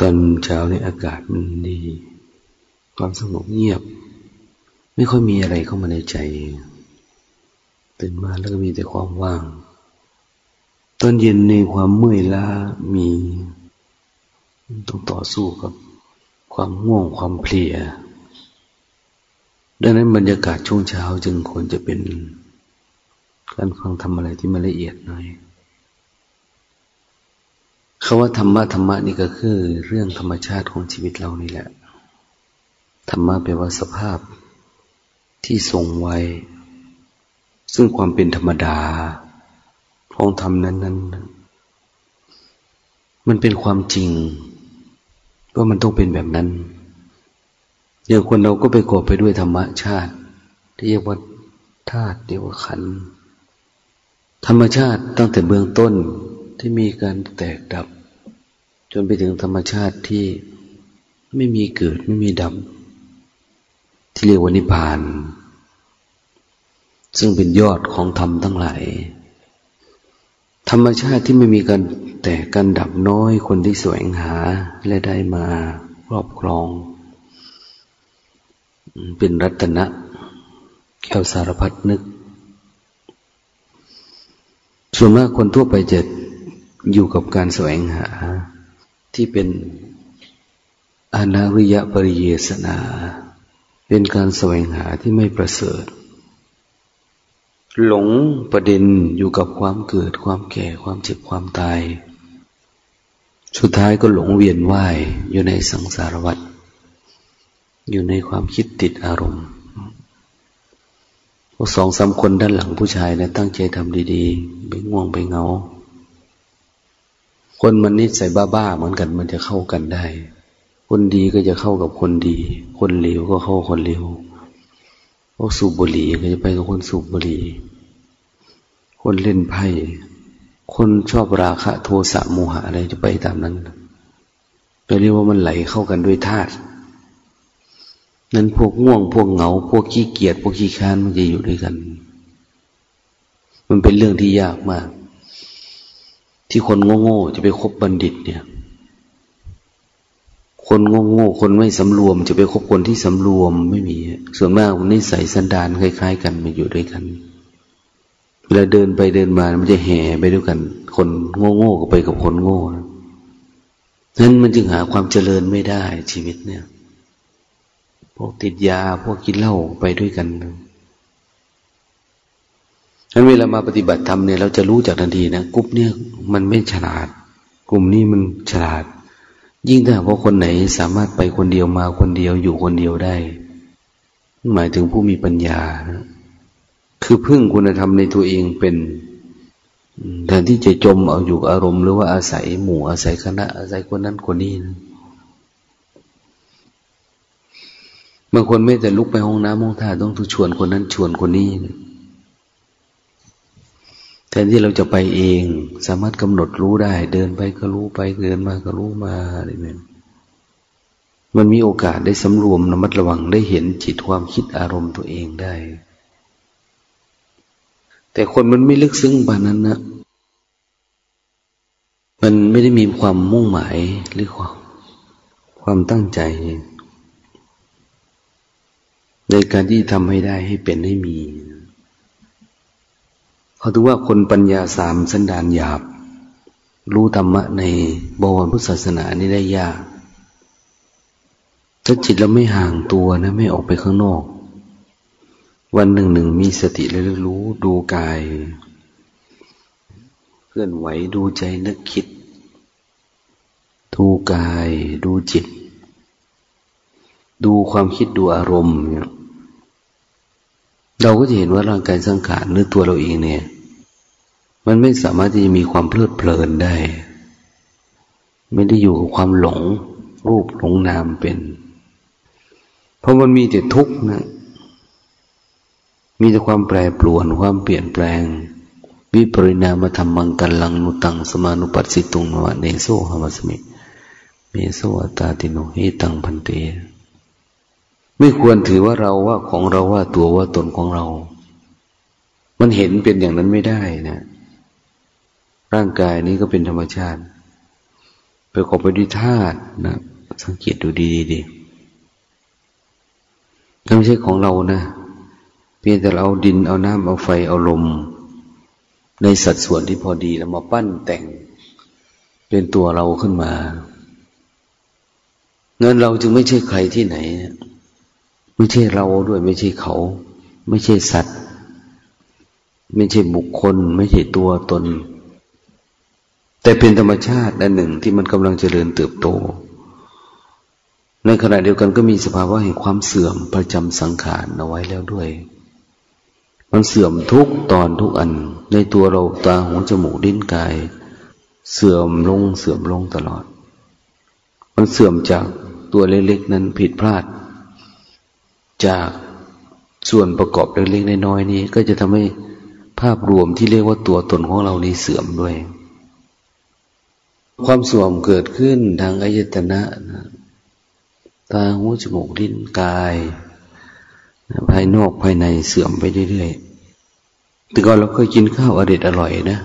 ตอนเช้าในอากาศมันดี ความสงบเงียบ ไม่ค่อยมีอะไรเข้ามาในใจตื่นมาแล้วก็มีแต่ความว่าง ตอนเย็นในความเมื่อยล้ามีต้องต่อสู้กับ ความง่วงความเพลีย ดังนั้นบรรยากาศช่วงเช้าจึงควรจะเป็น การฟังทำอะไรที่มันละเอียดหน่อย คาว่าธรรมะธรรมะนี่ก็คือเรื่องธรรมชาติของชีวิตเรานี่แหละ ธรรมะแปลว่าสภาพที่ทรงไว้ ซึ่งความเป็นธรรมดาของธรรมนั้นนั้นมันเป็นความจริงว่ามันต้องเป็นแบบนั้นอย่างคนเราก็ไปกอบไปด้วยธรรมชาติ ที่เรียกว่าธาตุเรียกว่าขันธรรมชาติตั้งแต่เบื้องต้น ที่มีการแตกดับ จนไปถึงธรรมชาติที่ไม่มีเกิดไม่มีดับ ที่เรียกว่านิพพาน ซึ่งเป็นยอดของธรรมทั้งหลาย ธรรมชาติที่ไม่มีการแตกกันดับน้อยคนที่แสวงหาและได้มาครอบครอง เป็นรัตนะแก้วสารพัดนึก ส่วนมากคนทั่วไปจะ อยู่กับการแสวงหาที่เป็นอนาริยปริเยสนา เป็นการแสวงหาที่ไม่ประเสริฐ หลงประเด็นอยู่กับความเกิดความแก่ความเจ็บความตาย สุดท้ายก็หลงเวียนว่ายอยู่ในสังสารวัฏอยู่ในความคิดติดอารมณ์พวกสองสามคนด้านหลังผู้ชายนะตั้งใจทำดีๆ ไปง่วงไปเงา คนมันนิสัยบ้าๆเหมือนกันมันจะเข้ากันได้ คนดีก็จะเข้ากับคนดี คนเลวก็เข้าคนเลวพวกสูบบุหรี่ก็จะไปกับคนสูบบุหรี่ คนเล่นไพ่ คนชอบราคะโทสะโมหะอะไรจะไปตามนั้นเราเรียกว่ามันไหลเข้ากันด้วยธาตุนั้นพวกง่วงพวกเหงา พวกขี้เกียจพวกขี้ค้านมันจะอยู่ด้วยกัน มันเป็นเรื่องที่ยากมาก ที่คนโง่ๆจะไปคบบัณฑิตเนี่ย คนโง่ๆคนไม่สำรวม จะไปคบคนที่สำรวมไม่มี ส่วนมากนิสัยสันดานคล้าย ๆ กันมาอยู่ด้วยกันเวลาเดินไปเดินมามันจะแห่ไปด้วยกัน คนโง่ๆก็ไปกับคนโง่นั้นมันจึงหาความเจริญไม่ได้ชีวิตเนี่ย พวกติดยาพวกกินเหล้าไปด้วยกัน นั้นเวลามาปฏิบัติธรรมเนี่ยเราจะรู้จากทันทีนะกลุ่มเนี่ยมันไม่ฉลาด กลุ่มนี้มันฉลาด ยิ่งถ้าว่าคนไหนสามารถไปคนเดียวมาคนเดียวอยู่คนเดียวได้ หมายถึงผู้มีปัญญานะคือพึ่งคุณธรรมในตัวเองเป็นแทนที่จะจมเอาอยู่อารมณ์หรือว่าอาศัยหมู่อาศัยคณะ อาศัยคนนั้นคนนี้นะบางคนไม่แต่ลุกไปห้องน้ำห้องท่าต้องถูกชวนคนนั้นชวนคนนี้นะ แทนที่เราจะไปเอง สามารถกำหนดรู้ได้ เดินไปก็รู้ไปเดินมาก็รู้มาอะไรแบบมันมีโอกาสได้สำรวมระมัดระวังได้เห็นจิตความคิดอารมณ์ตัวเองได้ แต่คนมันไม่ลึกซึ้งปานนั้นนะมันไม่ได้มีความมุ่งหมายหรือความความตั้งใจ ในการที่ทำให้ได้ให้เป็นให้มี เขาถือว่าคนปัญญาสามสันดานหยาบ รู้ธรรมะในบวรพุทธศาสนานี่ได้ยากถ้าจิตเราไม่ห่างตัวนะ ไม่ออกไปข้างนอก วันหนึ่งหนึ่งมีสติแล้วรู้ดูกาย เคลื่อนไหวดูใจนึกคิด ดูกายดูจิต ดูความคิดดูอารมณ์เนี่ยเราก็จะเห็นว่าร่างกายสังขารหรือตัวเราเองเนี่ย มันไม่สามารถที่จะมีความเพลิดเพลินได้ ไม่ได้อยู่กับความหลง รูปหลงนามเป็น เพราะมันมีแต่ทุกข์นะ มีแต่ความแปรปรวนความเปลี่ยนแปลง วิปริณามธรรมังกันลังนุตังสมานุปัสสิตุงวะเนโซหมัสมิเมโซอัตาติโนหิตังพันเตไม่ควรถือว่าเราว่าของเราว่าตัวว่าตนของเรา มันเห็นเป็นอย่างนั้นไม่ได้นะ ร่างกายนี้ก็เป็นธรรมชาติประกอบไปด้วยธาตุนะสังเกตดูดีๆถ้าไม่ใช่ของเรานะ เพียงแต่เราเอาดินเอาน้ำเอาไฟเอาลม ในสัดส่วนที่พอดีแล้วมาปั้นแต่งเป็นตัวเราขึ้นมาเงินเราจึงไม่ใช่ใครที่ไหน ไม่ใช่เราด้วย ไม่ใช่เขา ไม่ใช่สัตว์ ไม่ใช่บุคคล ไม่ใช่ตัวตน แต่เป็นธรรมชาติอันหนึ่งที่มันกำลังเจริญเติบโต ในขณะเดียวกันก็มีสภาวะแห่งความเสื่อมประจำสังขารเอาไว้แล้วด้วย มันเสื่อมทุกตอนทุกอัน ในตัวเราตาหูจมูกดิ้นกาย เสื่อมลงเสื่อมลงตลอด มันเสื่อมจากตัวเล็กๆนั้นผิดพลาด จากส่วนประกอบเล็กๆน้อยๆนี้ ก็จะทำให้ภาพรวมที่เรียกว่าตัวตนของเรานี้เสื่อมด้วย ความเสื่อมเกิดขึ้นทางอายตนะนะตาหูจมูกลิ้นกายภายนอกภายในเสื่อมไปเรื่อยๆแต่ก่อนเราเคยกินข้าวอร่อยอร่อยนะ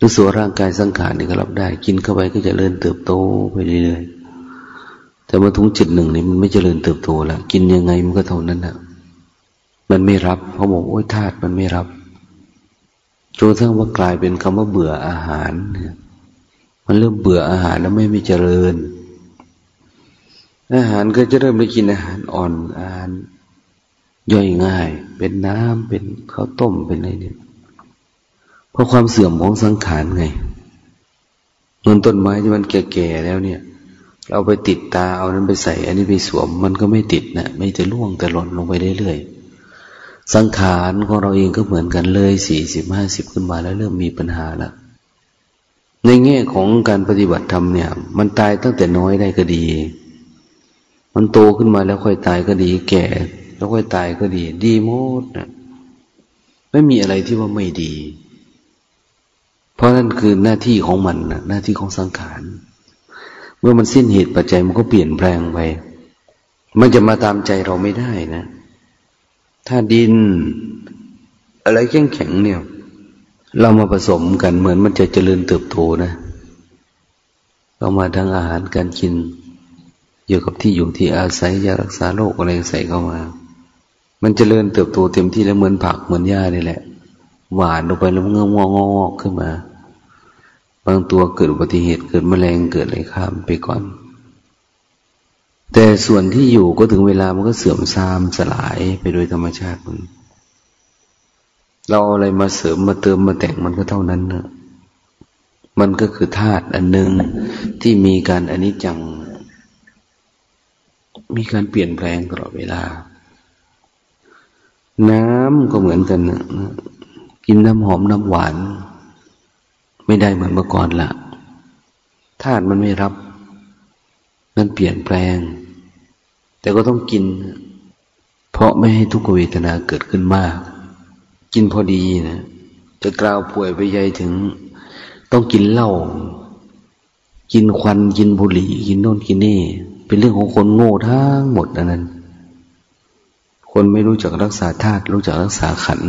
รู้สึกร่างกายสังขารนี่ก็รับได้ กินเข้าไปก็จะเริ่มเติบโตไปเรื่อยๆแต่มาถึงจุดหนึ่งนี่มันไม่เจริญเติบโตแล้วกินยังไงมันก็เท่านั้นนะมันไม่รับเขาบอกโอ้ยธาตุมันไม่รับจนทั้งว่ากลายเป็นคำว่าเบื่ออาหารเนี่ย มันเริ่มเบื่ออาหารแล้วไม่ไม่เจริญ อาหารก็จะเริ่มไปกินอาหารอ่อนอาหารย่อยง่าย เป็นน้ำเป็นข้าวต้มเป็นอะไรเนี่ยเพราะความเสื่อมของสังขารไงเหมือนต้นไม้ที่มันแก่ๆแล้วเนี่ย เราไปติดตาเอานั้นไปใส่ อันนี้ไปสวม มันก็ไม่ติดนะไม่จะล่วงแต่หล่นลงไปเรื่อยๆสังขารของเราเองก็เหมือนกันเลยสี่สิบห้าสิบขึ้นมาแล้วเริ่มมีปัญหาแล้ว ในแง่ของการปฏิบัติธรรมเนี่ย มันตายตั้งแต่น้อยได้ก็ดี มันโตขึ้นมาแล้วค่อยตายก็ดี แก่ แล้วค่อยตายก็ดี ดีหมดนะไม่มีอะไรที่ว่าไม่ดี เพราะนั่นคือหน้าที่ของมันนะหน้าที่ของสังขาร เมื่อมันสิ้นเหตุปัจจัยมันก็เปลี่ยนแปลงไป มันจะมาตามใจเราไม่ได้นะ ถ้าดิน อะไรแข็งแข็งเนี่ย เรามาผสมกันเหมือนมันจะเจริญเติบโตนะเรามาทั้งอาหารการกินเกี่ยวกับที่อยู่ที่อาศัยยารักษาโรคอะไรใส่เข้ามา มันจเจริญเติบโตเต็มที่แล้วเหมือนผักเหมือนหญ้านี่แหละ หวานลงไปแล้วมันงอกงอกขึ้นมา บางตัวเกิดอุบัติเหตุเกิดแมลงเกิดอะไรข้ามไปก่อน แต่ส่วนที่อยู่ก็ถึงเวลามันก็เสื่อมทรามสลายไปโดยธรรมชาติมัน เราอะไรมาเสริมมาเติมมาแต่งมันก็เท่านั้นนะมันก็คือธาตุอันหนึ่งที่มีการอนิจจัง มีการเปลี่ยนแปลงตลอดเวลา น้ำก็เหมือนกันนะกินน้ำหอมน้ำหวาน ไม่ได้เหมือนเมื่อก่อนละธาตุมันไม่รับ มันเปลี่ยนแปลง แต่ก็ต้องกิน เพราะไม่ให้ทุกขเวทนาเกิดขึ้นมาก กินพอดีนะจะกล่าวป่วยไปใหญ่ถึง ต้องกินเหล้ากินควันกินบุหรี่กินโน่นกินนี่ เป็นเรื่องของคนโง่ทั้งหมดอันนั้น คนไม่รู้จักรักษาธาตุรู้จักรักษาขัน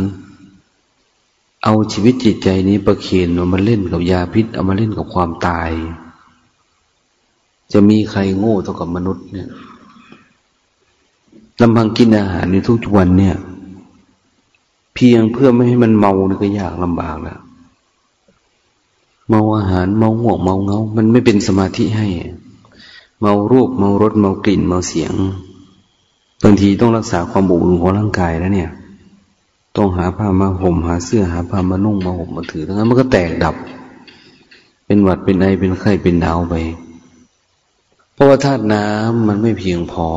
เอาชีวิตจิตใจนี้ประเคนเอามาเล่นกับยาพิษ เอามาเล่นกับความตาย จะมีใครโง่เท่ากับมนุษย์เนี่ยลำพังกินอาหารในทุกวันเนี่ย เพียงเพื่อไม่ให้มันเมานี่ก็ยากลำบากแล้วเมาอาหารเมาห่วงเมาเงา มันไม่เป็นสมาธิให้ เมารูปเมารสเมากลิ่นเมาเสียงบางทีต้องรักษาความบุญของร่างกายแล้วเนี่ย ต้องหาผ้ามาห่มหาเสื้อหาผ้ามานุ่งมาห่มมาถือทั้งนั้นมันก็แตกดับ เป็นหวัดเป็นไอเป็นไข้เป็นหนาวไป เพราะว่าธาตุน้ำมันไม่เพียงพอ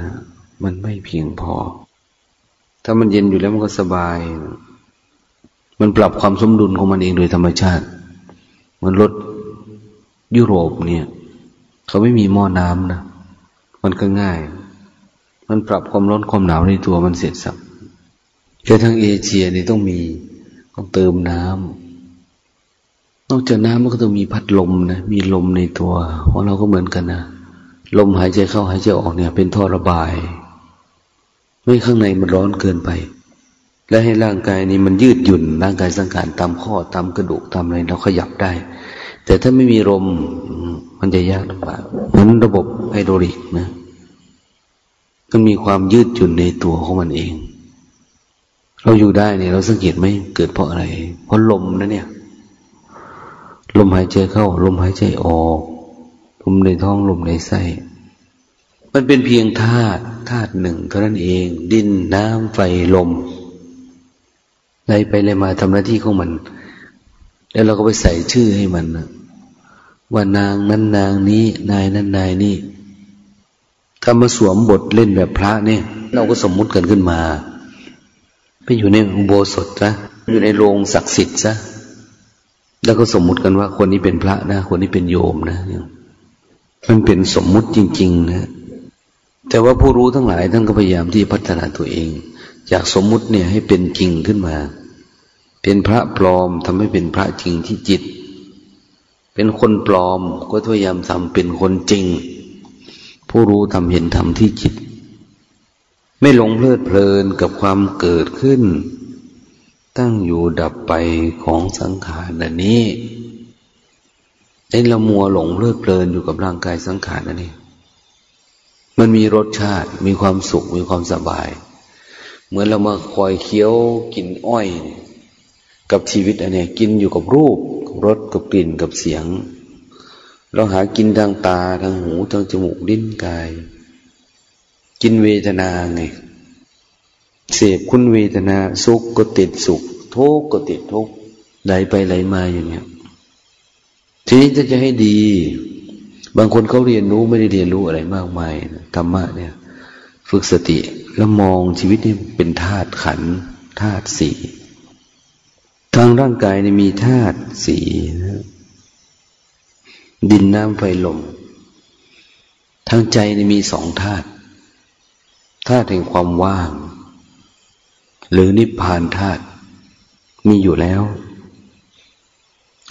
นะ มันไม่เพียงพอ ถ้ามันเย็นอยู่แล้วมันก็สบาย มันปรับความสมดุลของมันเองโดยธรรมชาติ มันลดยุโรปเนี่ย เขาไม่มีหม้อน้ำนะ มันก็ง่าย มันปรับความร้อนความหนาวในตัวมันเสร็จสับแต่ทางเอเชียนี่ต้องมีต้องเติมน้ำนอกจากน้ำมันก็ต้องมีพัดลมนะ มีลมในตัวของเราก็เหมือนกันนะ ลมหายใจเข้าหายใจออกเนี่ย เป็นท่อระบาย ไม่ข้างในมันร้อนเกินไป และให้ร่างกายนี้มันยืดหยุ่น ร่างกายสังขารตามข้อตามกระดูกตามอะไรเราขยับได้ แต่ถ้าไม่มีลมมันจะยากลำบากเหมือนระบบไฮดรอลิกนะมันมีความยืดหยุ่นในตัวของมันเอง เราอยู่ได้เนี่ย เราสังเกตไหมเกิดเพราะอะไร เพราะลมนะเนี่ย ลมหายใจเข้า ลมหายใจออก ลมในท้องลมในไส้ มันเป็นเพียงธาตุ ธาตุหนึ่งเท่านั้นเอง ดินน้ำไฟลมไหลไปเลยมาทำหน้าที่ของมัน แล้วเราก็ไปใส่ชื่อให้มันว่านางนั้นนางนี้ นายนั้นนายนี้ถ้ามาสวมบทเล่นแบบพระเนี่ย เราก็สมมุติกันขึ้นมา ไปอยู่ในอุโบสถซะอยู่ในโรงศักดิ์สิทธิ์ซะแล้วก็สมมุติกันว่าคนนี้เป็นพระนะ คนนี้เป็นโยมนะ มันเป็นสมมุติจริง ๆ นะ แต่ว่าผู้รู้ทั้งหลายท่านก็พยายามที่พัฒนาตัวเอง จากสมมุติเนี่ยให้เป็นจริงขึ้นมา เป็นพระปลอมทำให้เป็นพระจริงที่จิต เป็นคนปลอมก็พยายามทำเป็นคนจริง ผู้รู้ทำเห็นธรรมที่จิต ไม่หลงเพลิดเพลินกับความเกิดขึ้น ตั้งอยู่ดับไปของสังขารนนี้ไอ้เรามัวหลงเพลิดเพลินอยู่กับร่างกายสังขารนั่นเอง มันมีรสชาติ มีความสุข มีความสบาย เหมือนเรามาคอยเคี้ยวกินอ้อย กับชีวิตอันนี้กินอยู่กับรูปกับรสกับกลิ่นกับเสียง เราหากินทางตาทางหูทางจมูกลิ้นกาย กินเวทนาไงเสพคุณเวทนาสุขก็ติดสุข ทุกข์ก็ติดทุกข์ไหลไปไหลมาอย่างเนี้ยทีนี้จะจะให้ดี บางคนเขาเรียนรู้ไม่ได้เรียนรู้อะไรมากมายธรรมะเนี่ย ฝึกสติแล้วมองชีวิตนี่เป็นธาตุขันธาตุสี่ทางร่างกายนี่มีธาตุสี่นะดินน้ำไฟลม ทางใจนี่มีสองธาตุธาตุแห่งความว่าง หรือนิพพานธาตุมีอยู่แล้ว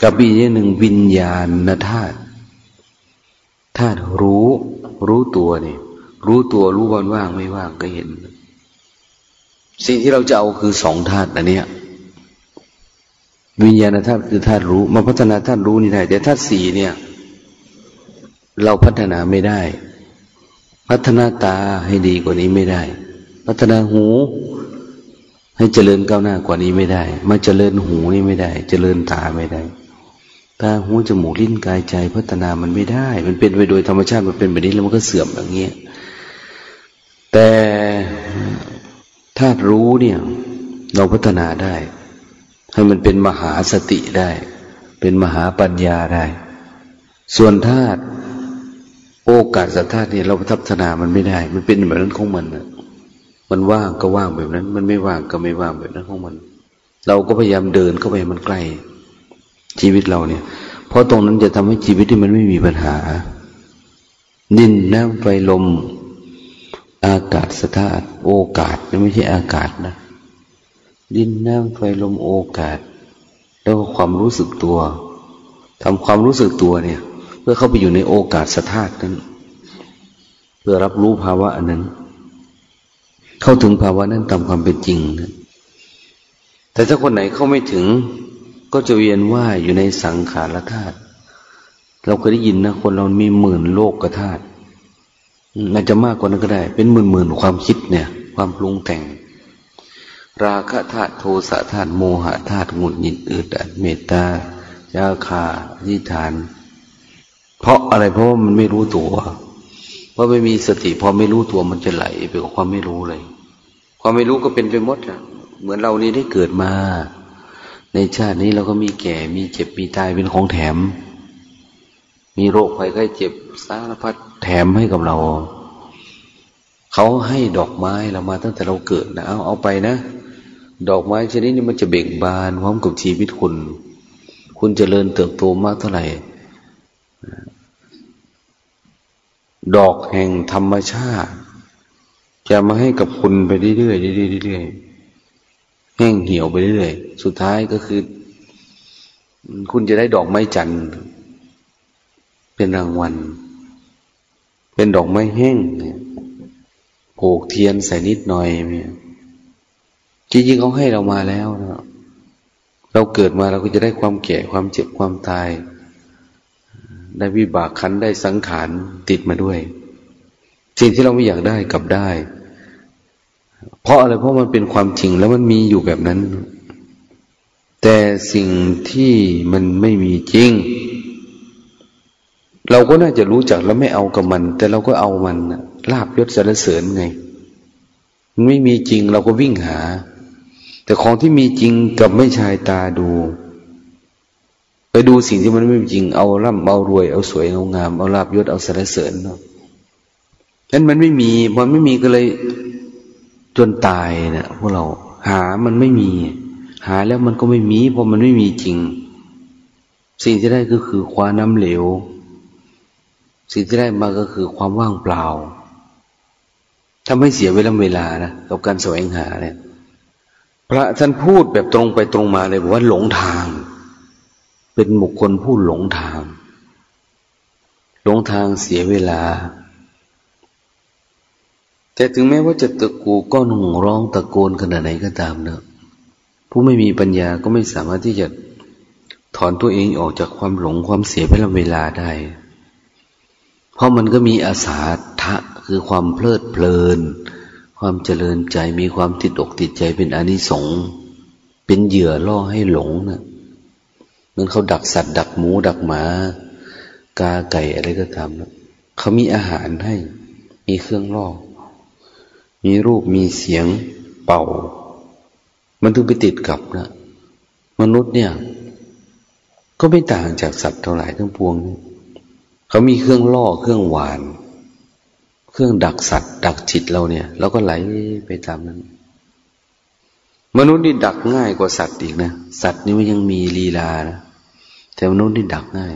กับอีกอย่างหนึ่งวิญญาณธาตุ ธารู้ รู้ตัวเนี่ยรู้ตัวรู้วันว่างไม่ว่างก็เห็น สิ่งที่เราจะเอาคือสองธาตุอันนี้วิญญาณธาตุคือธาตุรู้ มาพัฒนาธาตุรู้นี่ได้ แต่ธาตุสี่เนี่ย เราพัฒนาไม่ได้ พัฒนาตาให้ดีกว่านี้ไม่ได้ พัฒนาหู ให้เจริญก้าวหน้ากว่านี้ไม่ได้ มาเจริญหูนี่ไม่ได้ เจริญตาไม่ได้ ตาหูจมูกลิ้นกายใจ พัฒนามันไม่ได้ มันเป็นไปโดยธรรมชาติมันเป็นแบบนี้แล้วมันก็เสื่อมอย่างเงี้ยแต่ถ้ารู้เนี่ย เราพัฒนาได้ ให้มันเป็นมหาสติได้ เป็นมหาปัญญาได้ ส่วนธาตุโอกาสธาตุเนี่ยเราพัฒนามันไม่ได้ มันเป็นแบบนั้นของมันนะมันว่างก็ว่างแบบนั้น มันไม่ว่างก็ไม่ว่างแบบนั้นของมัน เราก็พยายามเดินเข้าไปมันใกล้ ชีวิตเราเนี่ย เพราะตรงนั้นจะทำให้ชีวิตที่มันไม่มีปัญหา ดินน้ำไฟลม อากาศสธาตุโอกาสไม่ใช่อากาศนะ ดินน้ำไฟลมโอกาส แล้วก็ความรู้สึกตัวทำความรู้สึกตัวเนี่ย เพื่อเข้าไปอยู่ในโอกาสสธาตุนั้น เพื่อรับรู้ภาวะอันนั้น เข้าถึงภาวะนั้นตามความเป็นจริงนะแต่ถ้าคนไหนเข้าไม่ถึง ก็จะเวียนว่ายอยู่ในสังขารธาตุเราเคยได้ยินนะคนเรามีหมื่นโลกกธาตุอาจจะมากกว่านั้นก็ได้ เป็นหมื่นหมื่นความคิดเนี่ย ความปรุงแต่ง ราคะธาตุโทสะธาตุโมหะธาตุหงุดหงิดอึดอัดเมตตายาคาทิฐาน เพราะอะไรเพราะว่ามันไม่รู้ตัวเพราะไม่มีสติพอไม่รู้ตัวมันจะไหลไปกับความไม่รู้เลย ความไม่รู้ก็เป็นไปหมดอะเหมือนเรานี้ได้เกิดมา ในชาตินี้เราก็มีแก่ มีเจ็บ มีตายเป็นของแถม มีโรคภัยไข้เจ็บสารพัดแถมให้กับเรา เขาให้ดอกไม้เรามาตั้งแต่เราเกิดนะ เอาเอาไปนะ ดอกไม้ชนิดนี้มันจะเบ่งบานพร้อมกับชีวิตคุณ คุณจเจริญเติบโตมากเท่าไหร่ ดอกแห่งธรรมชาติ จะมาให้กับคุณไปเรื่อยๆเรื่อยๆเรื่อยๆ แห้งเหี่ยวไปเรื่อยสุดท้ายก็คือ คุณจะได้ดอกไม้จันทร์เป็นรางวัล เป็นดอกไม้แห้งเนี่ยโูกเทียนใส่นิดหน่อยเนี่ยจริงๆเขาให้เรามาแล้วนะเราเกิดมาเราก็จะได้ความแก่ความเจ็บความตาย ได้วิบากขันได้สังขารติดมาด้วย สิ่งที่เราไม่อยากได้กลับได้ เพราะอะไรเพราะมันเป็นความจริงแล้วมันมีอยู่แบบนั้น แต่สิ่งที่มันไม่มีจริง เราก็น่าจะรู้จักแล้วไม่เอากับมัน แต่เราก็เอามันลาบยศสรรเสริญไง มันไม่มีจริงเราก็วิ่งหา แต่ของที่มีจริงกับไม่ชายตาดู ไปดูสิ่งที่มันไม่มีจริง เอาร่ำเอารวยเอาสวยเอางามเอาลาบยศเอาสรรเสริญเนาะนั้นมันไม่มีมันไม่มีก็เลย จนตายเนะี่ยพวกเราหามันไม่มี หาแล้วมันก็ไม่มีเพราะมันไม่มีจริง สิ่งที่ได้ก็คือความน้ำเหลว สิ่งที่ได้มาก็คือความว่างเปล่าถ้าไม่เสียเวลาเวลานะกับการแสวงหาเนี่ย พระท่านพูดแบบตรงไปตรงมาเลยบอกว่าหลงทาง เป็นบุคคลผู้หลงทาง หลงทางเสียเวลา แต่ถึงแม้ว่าจะตะกูก็หนุ่งร้องตะโกนขนาดไหนก็ตามเนอะผู้ไม่มีปัญญาก็ไม่สามารถที่จะถอนตัวเองออกจากความหลงความเสียเวลาเวลาได้ เพราะมันก็มีอาสาทะคือความเพลิดเพลิน ความเจริญใจมีความติดอกติดใจเป็นอนิสงส์เป็นเหยื่อล่อให้หลงนะมือนเขาดักสัตว์ ดักหมู ดักหมา กาไก่อะไรก็ทำนะเขามีอาหารให้ มีเครื่องล่อ มีรูปมีเสียงเป่า มันถึงไปติดกับนะมนุษย์เนี่ย ก็ไม่ต่างจากสัตว์เท่าไหร่ทั้งปวงนี่เขามีเครื่องล่อเครื่องหวาน เครื่องดักสัตว์ ดักจิตเราเนี่ยเราก็ไหลไปตามนั้น มนุษย์นี่ดักง่ายกว่าสัตว์อีกนะสัตว์นี่มันยังมีลีลานะแต่มนุษย์นี่ดักง่าย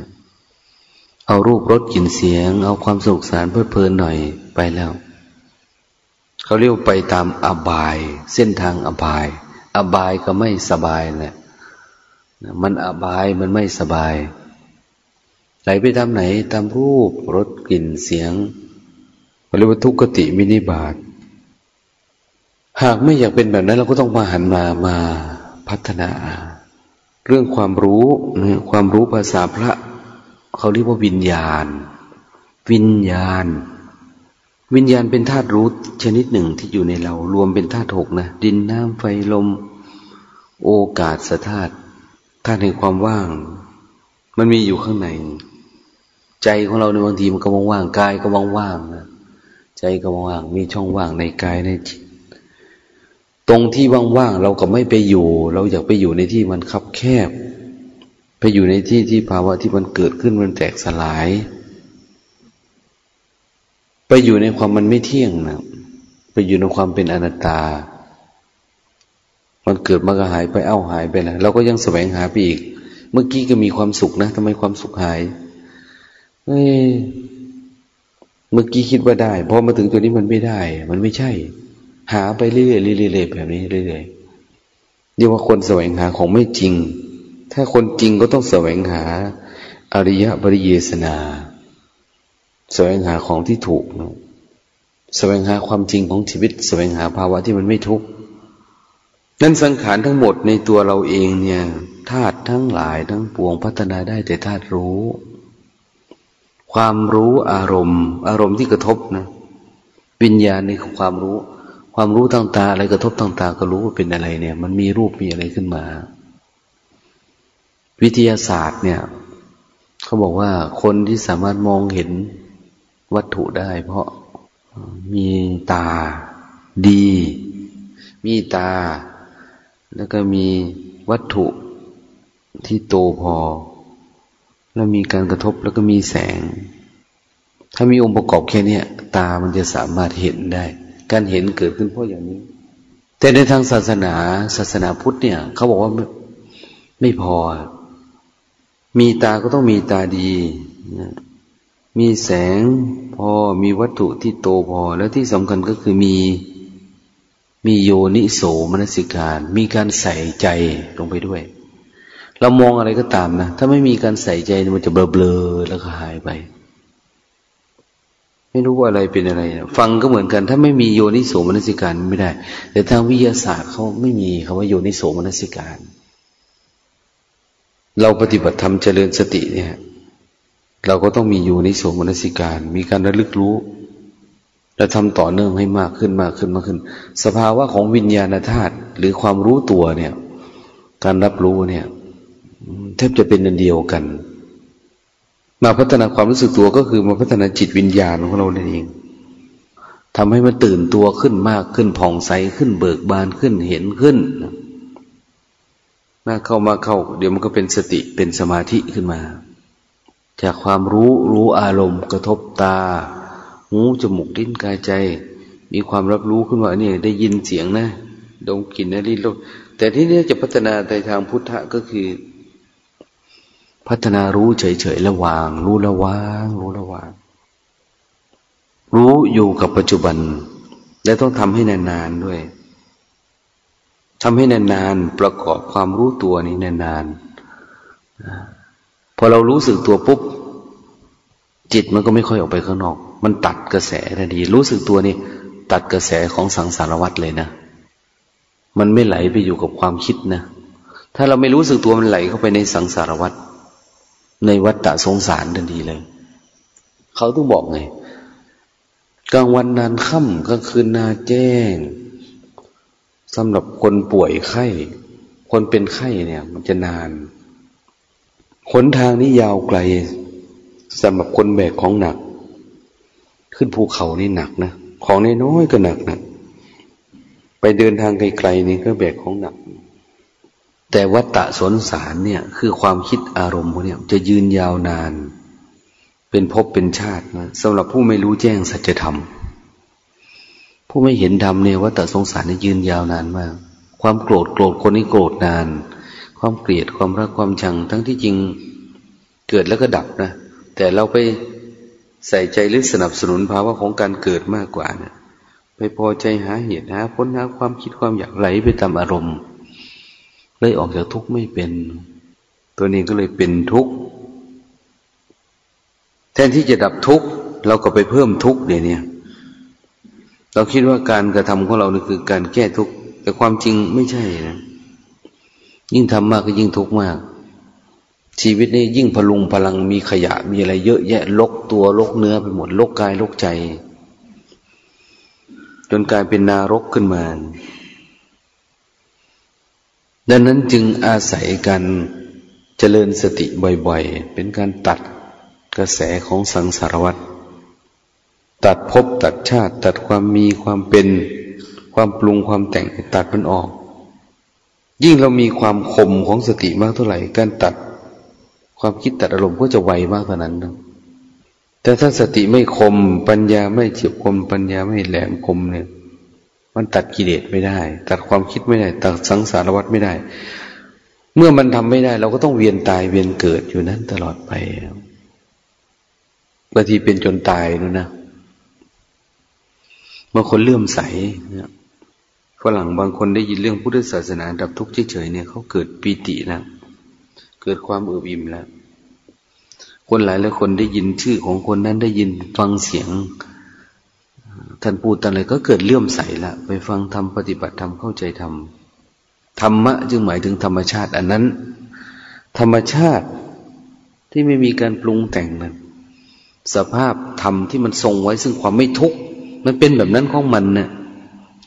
เอารูปรสกลิ่นเสียง เอาความสุขสารเพลิดเพลินหน่อยไปแล้ว เขาเรียกไปตามอบาย เส้นทางอบาย อบายก็ไม่สบายแหละมันอบายมันไม่สบายไหลไปตามไหนตามรูปรสกลิ่นเสียงเรียกว่าทุกขติมินิบาตหากไม่อยากเป็นแบบนั้น เราก็ต้องมาหันมามาพัฒนา เรื่องความรู้ความรู้ภาษาพระ เขาเรียกว่าวิญญาณ วิญญาณ วิญญาณเป็นธาตุรู้ชนิดหนึ่งที่อยู่ในเรา รวมเป็นธาตุหกนะ ดินน้ำไฟลม โอกาสสธาตุธาตุแห่งความว่าง มันมีอยู่ข้างใน ใจของเราในบางทีมันก็ว่างกายก็ว่างๆนะใจก็ว่างมีช่องว่างในกายในจิตตรงที่ว่างๆเราก็ไม่ไปอยู่ เราอยากไปอยู่ในที่มันคับแคบ ไปอยู่ในที่ที่ภาวะที่มันเกิดขึ้นมันแตกสลาย ไปอยู่ในความมันไม่เที่ยงนะไปอยู่ในความเป็นอนัตตา มันเกิดมาก็หายไปเอ้าหายไปแล้วเราก็ยังแสวงหาไปอีก เมื่อกี้ก็มีความสุขนะทำไมความสุขหายเเมื่อกี้คิดว่าได้พอมาถึงตัวนี้มันไม่ได้ มันไม่ใช่ หาไปเรื่อยๆเรื่อยๆแบบนี้เรื่อยๆเรียกว่าคนแสวงหาของไม่จริง ถ้าคนจริงก็ต้องแสวงหาอริยบริเยสนา แสวงหาของที่ถูกนะแสวงหาความจริงของชีวิต แสวงหาภาวะที่มันไม่ทุกข์นั่นสังขารทั้งหมดในตัวเราเองเนี่ยธาตุทั้งหลายทั้งปวงพัฒนาได้แต่ธาตุรู้ ความรู้อารมณ์ อารมณ์ที่กระทบนะวิญญาณนี่คือความรู้ ความรู้ทางตาอะไรกระทบทางตาก็รู้ว่าเป็นอะไรเนี่ย มันมีรูปมีอะไรขึ้นมา วิทยาศาสตร์เนี่ย เขาบอกว่าคนที่สามารถมองเห็น วัตถุได้ เพราะมีตาดี มีตา แล้วก็มีวัตถุที่โตพอ แล้วมีการกระทบแล้วก็มีแสง ถ้ามีองค์ประกอบแค่นี้ตามันจะสามารถเห็นได้ การเห็นเกิดขึ้นเพราะอย่างนี้ แต่ในทางศาสนาศาสนาพุทธเนี่ย เขาบอกว่าไม่ไม่พอ มีตาก็ต้องมีตาดี มีแสงพอมีวัตถุที่โตพอ แล้วที่สำคัญก็คือมีมีโยนิโสมนสิการ มีการใส่ใจลงไปด้วย เรามองอะไรก็ตามนะ ถ้าไม่มีการใส่ใจมันจะเบลอๆแล้วก็หายไป ไม่รู้ว่าอะไรเป็นอะไร ฟังก็เหมือนกัน ถ้าไม่มีโยนิโสมนสิการไม่ได้ แต่ทางวิทยาศาสตร์เขาไม่มีคำว่าโยนิโสมนสิการ เราปฏิบัติธรรมเจริญสติเนี่ย เราก็ต้องมีอยู่ในสมนสิการ มีการระลึกรู้ และทำต่อเนื่องให้มากขึ้นมากขึ้นมากขึ้น สภาวะของวิญญาณธาตุหรือความรู้ตัวเนี่ย การรับรู้เนี่ยแทบจะเป็นอันเดียวกัน มาพัฒนาความรู้สึกตัวก็คือมาพัฒนาจิตวิญญาณของเราเองทำให้มันตื่นตัวขึ้นมากขึ้นผ่องใสขึ้นเบิกบานขึ้นเห็นขึ้นมาเข้ามาเข้า เดี๋ยวมันก็เป็นสติเป็นสมาธิขึ้นมา จากความรู้รู้อารมณ์ กระทบตา หูจมูกลิ้นกายใจ มีความรับรู้ขึ้นว่าเนี่ยได้ยินเสียงนะดมกลิ่นนะลิ้นรสแต่ที่นี้จะพัฒนาในทางพุทธะก็คือ พัฒนารู้เฉยๆระวาง รู้ระวาง รู้ระวาง รู้อยู่กับปัจจุบัน และต้องทำให้นานๆด้วยทำให้นานๆประกอบความรู้ตัวนี้นานๆ พอเรารู้สึกตัวปุ๊บ จิตมันก็ไม่ค่อยออกไปข้างนอก มันตัดกระแสทันทีรู้สึกตัวนี่ตัดกระแสของสังสารวัตรเลยนะ มันไม่ไหลไปอยู่กับความคิดนะ ถ้าเราไม่รู้สึกตัวมันไหลเข้าไปในสังสารวัตรในวัฏฏะสงสารทันทีเลย เขาต้องบอกไงกลางวันนานค่ำกลางคืนนาแจ้งสำหรับคนป่วยไข้ คนเป็นไข้เนี่ย มันจะนาน ขนทางนี้ยาวไกลสำหรับคนแบกของหนัก ขึ้นภูเขานี่หนักนะของน้อยๆก็หนักนะไปเดินทางไกลๆนี่ก็แบกของหนัก แต่วัตตะสนสารเนี่ย คือความคิดอารมณ์พวกนี้จะยืนยาวนาน เป็นภพเป็นชาตินะสำหรับผู้ไม่รู้แจ้งสัจธรรมผู้ไม่เห็นธรรมเนี่ยว่าแต่สงสารนี่ยืนยาวนานมาก ความโกรธโกรธคนนี้โกรธนาน ความเกลียดความรักความชัง ทั้งที่จริงเกิดแล้วก็ดับนะ แต่เราไปใส่ใจหรือสนับสนุนภาวะของการเกิดมากกว่าเนะไปพอใจหาเหตุหาพ้นหาความคิดความอยากไหลไปตามอารมณ์เลยออกจากทุกข์ไม่เป็น ตัวนี้ก็เลยเป็นทุกข์แทนที่จะดับทุกข์เราก็ไปเพิ่มทุกข์เดี๋ยวนี้เราคิดว่าการกระทำของเรานี่คือการแก้ทุกข์แต่ความจริงไม่ใช่นะ ยิ่งทำมากก็ยิ่งทุกข์มาก ชีวิตนี้ยิ่งพลุงพลังมีขยะมีอะไรเยอะแยะลกตัวลกเนื้อไปหมดลกกายลกใจ จนกลายเป็นนารกขึ้นมา ดังนั้นจึงอาศัยการเจริญสติบ่อยๆ เป็นการตัดกระแสของสังสารวัฏตัดภพตัดชาติ ตัดความมีความเป็นความปรุงความแต่งตัดมันออก ยิ่งเรามีความคมของสติมากเท่าไหร่ การตัดความคิดตัดอารมณ์ก็จะไวมากเท่านั้นนะแต่ถ้าสติไม่คม ปัญญาไม่เฉียบคม ปัญญาไม่แหลมคมเนี่ย มันตัดกิเลสไม่ได้ ตัดความคิดไม่ได้ ตัดสังสารวัฏไม่ได้ เมื่อมันทำไม่ได้ เราก็ต้องเวียนตายเวียนเกิดอยู่นั้นตลอดไปบางทีเป็นจนตายนู่นนะบางคนเลื่อมใสเนี่ย ฝรั่งบางคนได้ยินเรื่องพุทธศาสนาดับทุกข์เฉยๆเนี่ยเขาเกิดปีติแล้วเกิดความอืบอิ่มแล้ว คนหลายหลายคนได้ยินชื่อของคนนั้นได้ยินฟังเสียง ท่านพูดอะไรก็เกิดเลื่อมใสละไปฟังทำปฏิบัติทำเข้าใจทำธรรมะจึงหมายถึงธรรมชาติ อันนั้น ธรรมชาติที่ไม่มีการปรุงแต่งนั้นสภาพธรรมที่มันทรงไว้ซึ่งความไม่ทุกข์มันเป็นแบบนั้นของมันเนะ่ย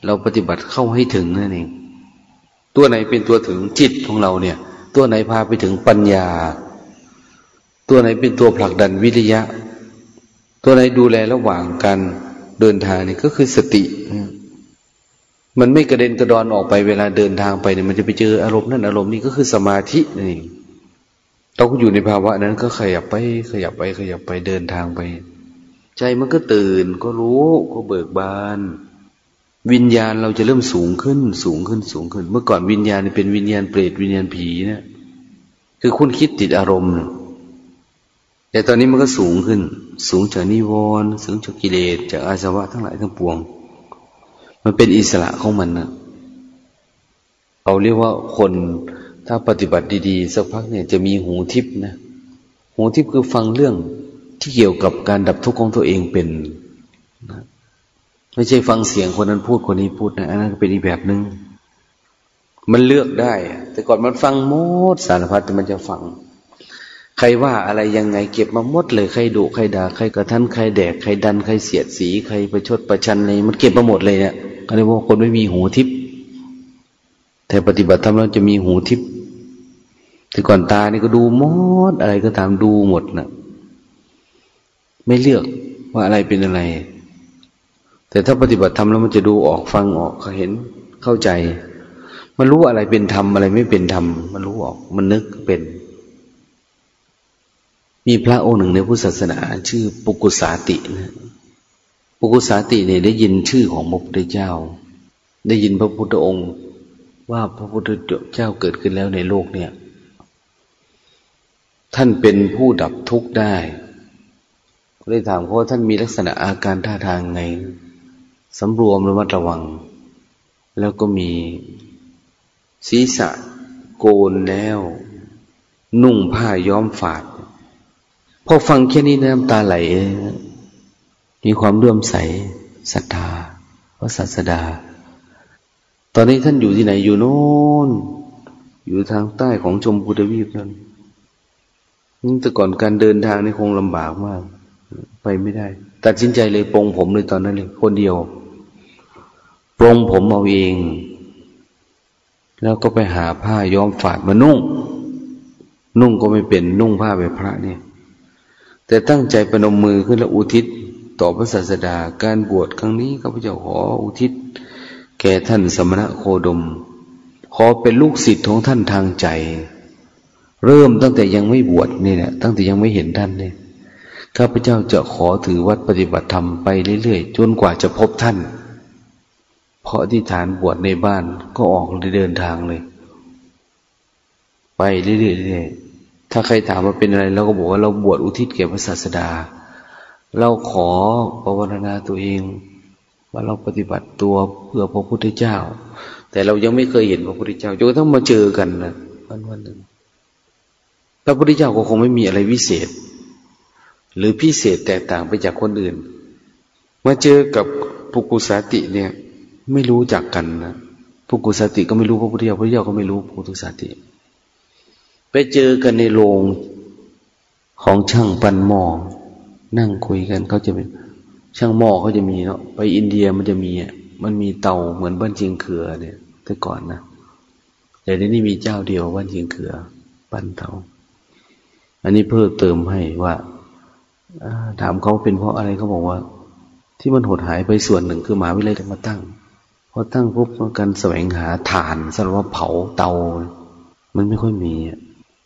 เราปฏิบัติเข้าให้ถึงนั่นเอง ตัวไหนเป็นตัวถึงจิตของเราเนี่ย ตัวไหนพาไปถึงปัญญา ตัวไหนเป็นตัวผลักดันวิทยะ ตัวไหนดูแลระหว่างการเดินทางนี่ก็คือสติ มันไม่กระเด็นกระดอนออกไปเวลาเดินทางไปเนี่ยมันจะไปเจออารมณ์นั่นอารมณ์นี้ก็คือสมาธินี่เราก็อยู่ในภาวะนั้นก็ขยับไป ขยับไปขยับไปเดินทางไป ใจมันก็ตื่นก็รู้ก็เบิกบาน วิญญาณเราจะเริ่มสูงขึ้น สูงขึ้นสูงขึ้น เมื่อก่อนวิญญาณเป็นวิญญาณเปรตวิญญาณผีเนะคือคุณคิดติดอารมณ์ แต่ตอนนี้มันก็สูงขึ้น สูงจากนิวรณ์สูงจากกิเลสจากอาสวะทั้งหลายทั้งปวง มันเป็นอิสระของมันนะเราเรียกว่าคนถ้าปฏิบัติดีๆสักพักเนี่ยจะมีหูทิพนะหูทิพคือฟังเรื่องที่เกี่ยวกับการดับทุกข์ของตัวเองเป็นนะ ไม่ใช่ฟังเสียงคนนั้นพูดคนนี้พูดนะอันนั้นเป็นอีกแบบหนึง่งมันเลือกได้ แต่ก่อนมันฟังหมดสารพัดแต่มันจะฟัง ใครว่าอะไรยังไงเก็บมาหมดเลยใครดุใครด่าใครกระทันใครแดกใครดันใครเสียดสีใครประชดประชันอะไรมันเก็บมาหมดเลยเนี่ยก็เรียกว่าคนไม่มีหูทิพย์แต่ปฏิบัติธรรมเราจะมีหูทิพย์แต่ก่อนตานี่ก็ดูหมดอะไรก็ตามดูหมดนะไม่เลือกว่าอะไรเป็นอะไร แต่ถ้าปฏิบัติธรรมแล้วมันจะดูออกฟังออกเขาเห็นเข้าใจ มันรู้อะไรเป็นธรรมอะไรไม่เป็นธรรมมันรู้ออก มันนึกเป็น มีพระองค์หนึ่งในพุทธศาสนา ชื่อปุกุสาตินะปุกุสาติเนี่ยได้ยินชื่อของพระพุทธเจ้า ได้ยินพระพุทธองค์ ว่าพระพุทธเจ้าเกิดขึ้นแล้วในโลกเนี่ย ท่านเป็นผู้ดับทุกข์ได้ก็เลยถามเขาว่าท่านมีลักษณะอาการท่าทางไง สำรวมระมัดระวัง แล้วก็มีศีรษะโกนแล้ว นุ่งผ้าย้อมฝาด พอฟังแค่นี้น้ำตาไหล มีความเลื่อมใสศรัทธาพระศาสดา ตอนนี้ท่านอยู่ที่ไหนอยู่โน่น อยู่ทางใต้ของชมพูทวีปนั่นแต่ก่อนการเดินทางนี่คงลำบากมาก ไปไม่ได้ ตัดสินใจเลยปรงผมเลยตอนนั้นเลย คนเดียว ปรงผมเอาเอง แล้วก็ไปหาผ้าย้อมฝาดมานุ่ง นุ่งก็ไม่เป็นนุ่งผ้าแบบพระเนี่ย แต่ตั้งใจประนมมือขึ้นแล้วอุทิศ ต่อพระศาสดาการบวชครั้งนี้ข้าพเจ้าขออุทิศ แก่ท่านสมณะโคดม ขอเป็นลูกศิษย์ของท่านทางใจ เริ่มตั้งแต่ยังไม่บวชนี่แหละตั้งแต่ยังไม่เห็นท่านเนี่ยข้าพเจ้าจะขอถือวัดปฏิบัติธรรมไปเรื่อยๆ จนกว่าจะพบท่าน เพราะที่ฐานบวชในบ้านก็ออกเดินทางเลย ไปเรื่อยๆถ้าใครถามว่าเป็นอะไรเราก็บอกว่าเราบวชอุทิศแก่พระศาสดา เราขอภาวนาตัวเอง ว่าเราปฏิบัติตัวเพื่อพระพุทธเจ้า แต่เรายังไม่เคยเห็นพระพุทธเจ้าจนกระทั่งมาเจอกันนะวันวันหนึ่งพระพุทธเจ้าก็คงไม่มีอะไรวิเศษ หรือพิเศษแตกต่างไปจากคนอื่น มาเจอกับปุกุสาติเนี่ย ไม่รู้จักกันนะปุกุสติก็ไม่รู้พระพุทธเจ้าพระเจ้าก็ไม่รู้ปุกุสาติ ไปเจอกันในโรงของช่างปั้นหม้อนั่งคุยกันเขาจะเป็นช่างหม้อเขาจะมีเนาะไปอินเดียมันจะมีอะมันมีเตาเหมือนบ้านเชียงเขือเนี่ยแต่ก่อนนะแต่ทีนี้มีเจ้าเดียวบ้านเชียงเขือ ปั้นเตา อันนี้เพิ่มเติมให้ว่าถามเขาเป็นเพราะอะไรเขาบอกว่า ที่มันหดหายไปส่วนหนึ่งคือหมาวิเลยจะมาตั้ง พอตั้งปุ๊บการแสวงหาฐานสำหรับเผาเตา มันไม่ค่อยมี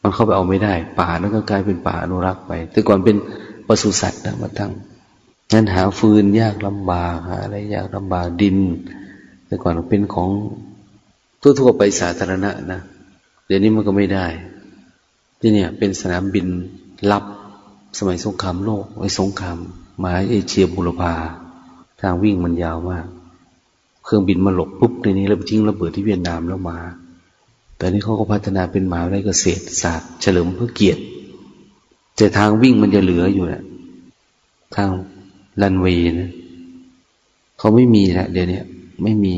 มันเข้าไปเอาไม่ได้ ป่านั้นก็กลายเป็นป่าอนุรักษ์ไป แต่ก่อนเป็นปศุสัตว์นะมาตั้งงั้นหาฟืนยากลำบากหาอะไรยากลำบากดิน แต่ก่อนเป็นของทั่วๆไปสาธารณะนะเดี๋ยวนี้มันก็ไม่ได้ ที่เนี่ย เป็นสนามบินลับสมัยสงครามโลกไอ้สงครามมาเอเชียบุรพาทางวิ่งมันยาวมาก เครื่องบินมาหลบปุ๊บในนี้แล้วทิ้งระเบิดที่เวียดนามแล้วมา แต่นี่เขาก็พัฒนาเป็นมาอะไรเกษตรศาสตร์เฉลิมเพื่อเกียรติแต่ทางวิ่งมันจะเหลืออยู่แหละทางลันเวย์นะเขาไม่มีแล้วเดี๋ยวนี้ไม่มี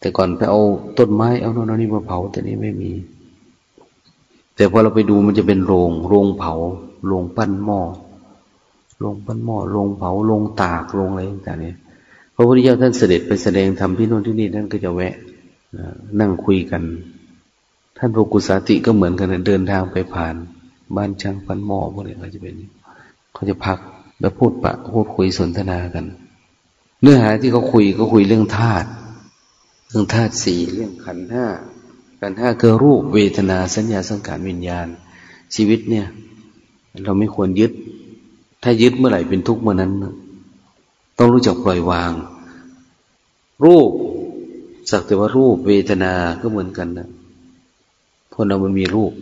แต่ก่อนไปเอาต้นไม้เอาโน่นนี่มาเผา แต่นี้ไม่มี แต่พอเราไปดูมันจะเป็นโรง โรงเผา โรงปั้นหม้อโรงปั้นหม้อโรงเผาโรงตากโรงอะไรต่างๆเนี่ย พระพุทธเจ้าท่านเสด็จไปแสดงธรรมที่โน่นที่นี่ท่านก็จะแวะนั่งคุยกัน ท่านพระกุสาติก็เหมือนกันเดินทางไปผ่าน บ้านช่างปั้นหม้อพวกนี้เขาจะเป็นเขาจะพักแล้วพูดปะพูดคุยสนทนากัน เนื้อหาที่เขาคุยก็คุยเรื่องธาตุเรื่องธาตุสี่เรื่องขันห้าขันห้าคือรูปเวทนาสัญญาสังขารวิญญาณ ชีวิตเนี่ย เราไม่ควรยึด ถ้ายึดเมื่อไหร่เป็นทุกข์เมื่อนั้น ต้องรู้จักปล่อยวาง รูป สักแต่ว่ารูปเวทนาก็เหมือนกันนะพอเรามันมีรูป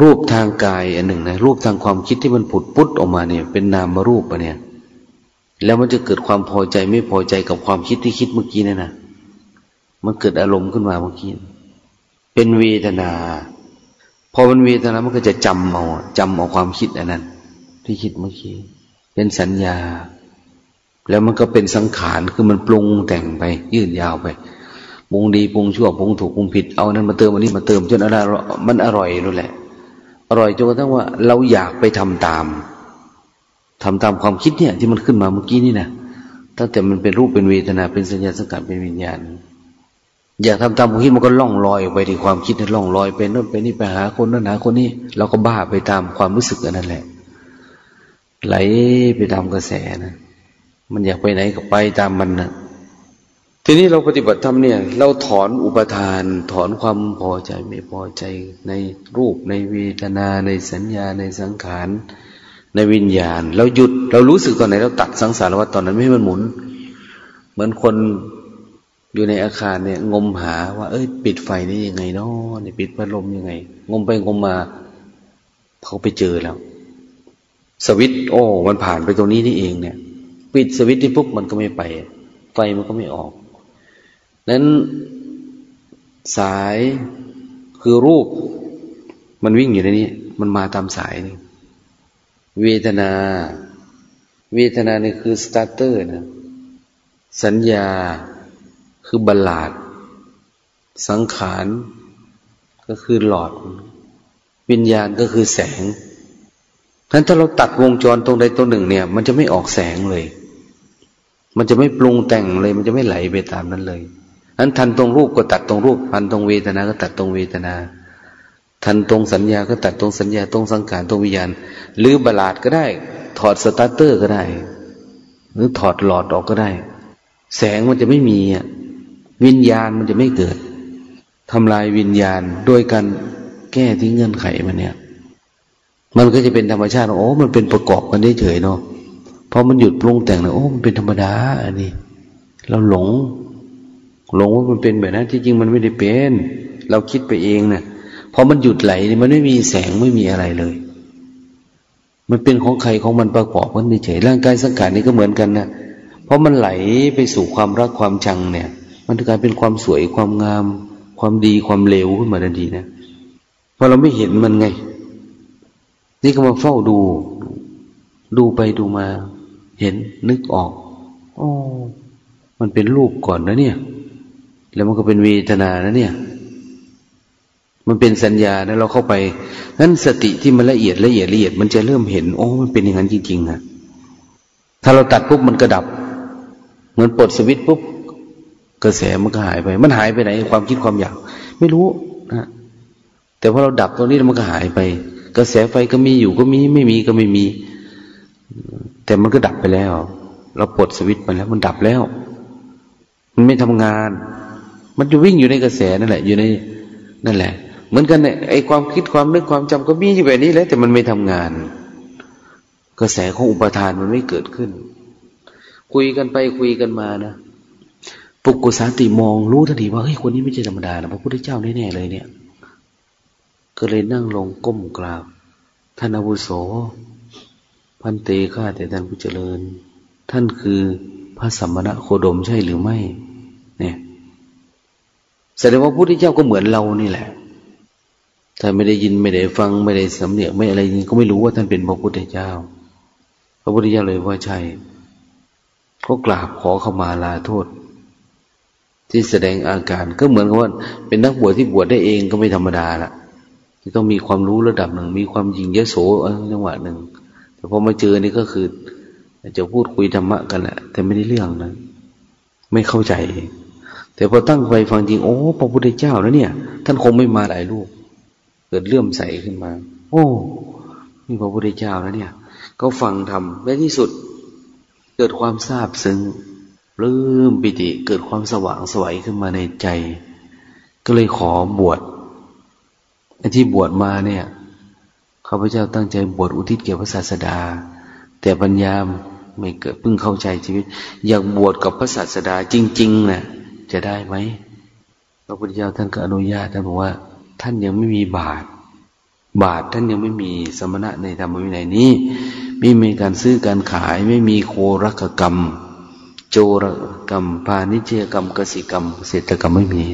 รูปทางกายอันหนึ่งนะรูปทางความคิดที่มันผุดปุ๊ดออกมาเนี่ย เป็นนามรูปปะเนี่ย แล้วมันจะเกิดความพอใจไม่พอใจกับความคิดที่คิดเมื่อกี้นี่นะมันเกิดอารมณ์ขึ้นมาเมื่อกี้เป็นเวทนา พอมันเวทนามันก็จะจำเอาจำเอาความคิดอันนั้น ที่คิดเมื่อกี้เป็นสัญญา แล้วมันก็เป็นสังขารคือมันปรุงแต่งไป ยืดยาวไปปรุงดีปรุงชั่วปรุงถูกปรุงผิดเอานั้นมาเติมอันนี้มาเติมจนอะไรมันอร่อยนู่นแหละ อร่อยจนกระทั่งว่า เราอยากไปทำตามทำตามความคิดเนี่ย ที่มันขึ้นมาเมื่อกี้นี่นะตั้งแต่มันเป็นรูปเป็นเวทนาเป็นสัญญาสังขารเป็นวิญญาณ อยากทำตามความคิดมันก็ล่องลอยไปที่ความคิดนั้นล่องลอยไปโน่นไปนี่ไปหาคนนั้นหาคนนี้เราก็บ้าไปตามความรู้สึกอันนั้นแหละ ไหลไปตามกระแสนะ มันอยากไปไหนก็ไปตามมันนะทีนี้เราปฏิบัติธรรมเนี่ย เราถอนอุปทาน ถอนความพอใจไม่พอใจในรูปในเวทนาในสัญญาในสังขาร ในวิญญาณ เราหยุด เรารู้สึกตอนไหน เราตัดสังสารวัฏตอนนั้นไม่ให้มันหมุน เหมือนคนอยู่ในอาคารเนี่ย งมหาว่า เอ้ย ปิดไฟนี่ยังไงเนาะเนี่ยปิดพัดลมยังไง งมไปงมมาเขาไปเจอแล้ว สวิตช์ โอ้มันผ่านไปตรงนี้นี่เองเนี่ย ปิดสวิตช์ที่ปุ๊บมันก็ไม่ไป ไฟมันก็ไม่ออกนั้นสายคือรูป มันวิ่งอยู่ในนี้ มันมาตามสายนี่เวทนา เวทนานี่คือสตาร์เตอร์นะสัญญาคือบัลลาสต์ สังขารก็คือหลอด วิญญาณก็คือแสงท่านถ้าเราตัดวงจรตรงใดตรงหนึ่งเนี่ย มันจะไม่ออกแสงเลย มันจะไม่ปรุงแต่งเลย มันจะไม่ไหลไปตามนั้นเลยนั้นทันตรงรูปก็ตัดตรงรูป ทันตรงเวทนาก็ตัดตรงเวทนา ทันตรงสัญญาก็ตัดตรงสัญญาตรงสังขารตรงวิญญาณ หรือบัลลาสต์ก็ได้ ถอดสตาร์เตอร์ก็ได้ หรือถอดหลอดออกก็ได้ แสงมันจะไม่มีอะวิญญาณมันจะไม่เกิดทำลายวิญญาณด้วยการแก้ที่เงื่อนไขมันเนี่ย มันก็จะเป็นธรรมชาติโอ้มันเป็นประกอบกันได้เฉยเนาะ พอมันหยุดปรุงแต่งแล้วโอ้มันเป็นธรรมดา อันนี้ เราหลง หลงว่ามันเป็นแบบนั้นที่จริงมันไม่ได้เป็น เราคิดไปเองนะ่ะพอมันหยุดไหลมันไม่มีแสงไม่มีอะไรเลย มันเป็นของใครของมันประกอบกันเฉยร่างกายสังขารนี่ก็เหมือนกันนะเพราะมันไหลไปสู่ความรักความชังเนี่ย มันกลายเป็นความสวยความงาม ความดีความเลวขึ้นมาทันทีนะเพราะเราไม่เห็นมันไง นี่ก็มาเฝ้าดู ดูไปดูมา เห็นนึกออกโอ้มันเป็นรูปก่อนนะเนี่ย แล้วมันก็เป็นเวทนานะเนี่ย มันเป็นสัญญาแล้วเราเข้าไปนั้นสติที่มันละเอียดละเอียดละเอียด มันจะเริ่มเห็นโอ้มันเป็นอย่างนั้นจริงๆอะถ้าเราตัดปุ๊บมันก็ดับ เหมือนปลดสวิตปุ๊บกระแสมันก็หายไป มันหายไปไหน ความคิดความอยาก ไม่รู้นะแต่พอเราดับตรงนี้มันก็หายไป กระแสไฟก็มีอยู่ก็มี ไม่มีก็ไม่มี แต่มันก็ดับไปแล้ว เราปลดสวิตช์ไปแล้ว มันดับแล้ว มันไม่ทำงาน มันจะวิ่งอยู่ในกระแสนั่นแหละ อยู่ในนั่นแหละ เหมือนกันเนี่ยไอความคิดความนึกความจำก็มีอยู่แบบนี้แหล้วแต่มันไม่ทำงาน กระแสของอุปทานมันไม่เกิดขึ้น คุยกันไปคุยกันมานะปุกุสาติมองรู้ทันทีว่าเฮ้ยคนนี้ไม่ใช่ธรรมดานะพระพุทธเจ้าแน่ๆเลยเนี่ย ก็เลยนั่งลงก้มกราบท่านอาวุโส พันเตข้าแต่ท่านผู้เจริญ ท่านคือพระสัมมณโคดมใช่หรือไม่ เนี่ยแสดงว่าพระพุทธเจ้าก็เหมือนเรานี่แหละ ถ้าไม่ได้ยินไม่ได้ฟังไม่ได้สำเนียกไม่อะไรนี้ก็ไม่รู้ว่าท่านเป็นพระพุทธเจ้า พระพุทธเจ้าเลยว่าใช่ก็กราบขอเข้ามาลาโทษ ที่แสดงอาการก็เหมือนกับว่า เป็นนักบวชที่บวชได้เองก็ไม่ธรรมดาละที่ต้องมีความรู้ระดับหนึ่ง มีความยิงยโสจังหวะหนึ่ง แต่พอมาเจอนี่ก็คือจะพูดคุยธรรมะกันแหละแต่ไม่ได้เรื่องนะไม่เข้าใจ แต่พอตั้งไฟฟังจริง โอ้พระพุทธเจ้าแล้วเนี่ย ท่านคงไม่มาหลายลูกเกิดเลื่อมใสขึ้นมา โอ้นี่พระพุทธเจ้าแล้วเนี่ย ก็ฟังทำและที่สุด เกิดความทราบซึ้งปลื้มปิติ เกิดความสว่างสวยขึ้นมาในใจ ก็เลยขอบวชไอ้ที่บวชมาเนี่ย ข้าพเจ้าตั้งใจบวชอุทิศเกี่ยวพระศาสดา แต่ปัญญาไม่เกิดเพิ่งเข้าใจชีวิต อยากบวชกับพระศาสดาจริง ๆนะจะได้ไหมพระพุทธเจ้าท่านก็อนุญาตท่านบอกว่า ท่านยังไม่มีบาทบาทท่านยังไม่มีสมณะในธรรมวินัยนี้ ไม่มีการซื้อการขายไม่มีโครักกรรม โจรกรรมพาณิชยกรรมกสิกรรมเศรษฐกรรมไม่มี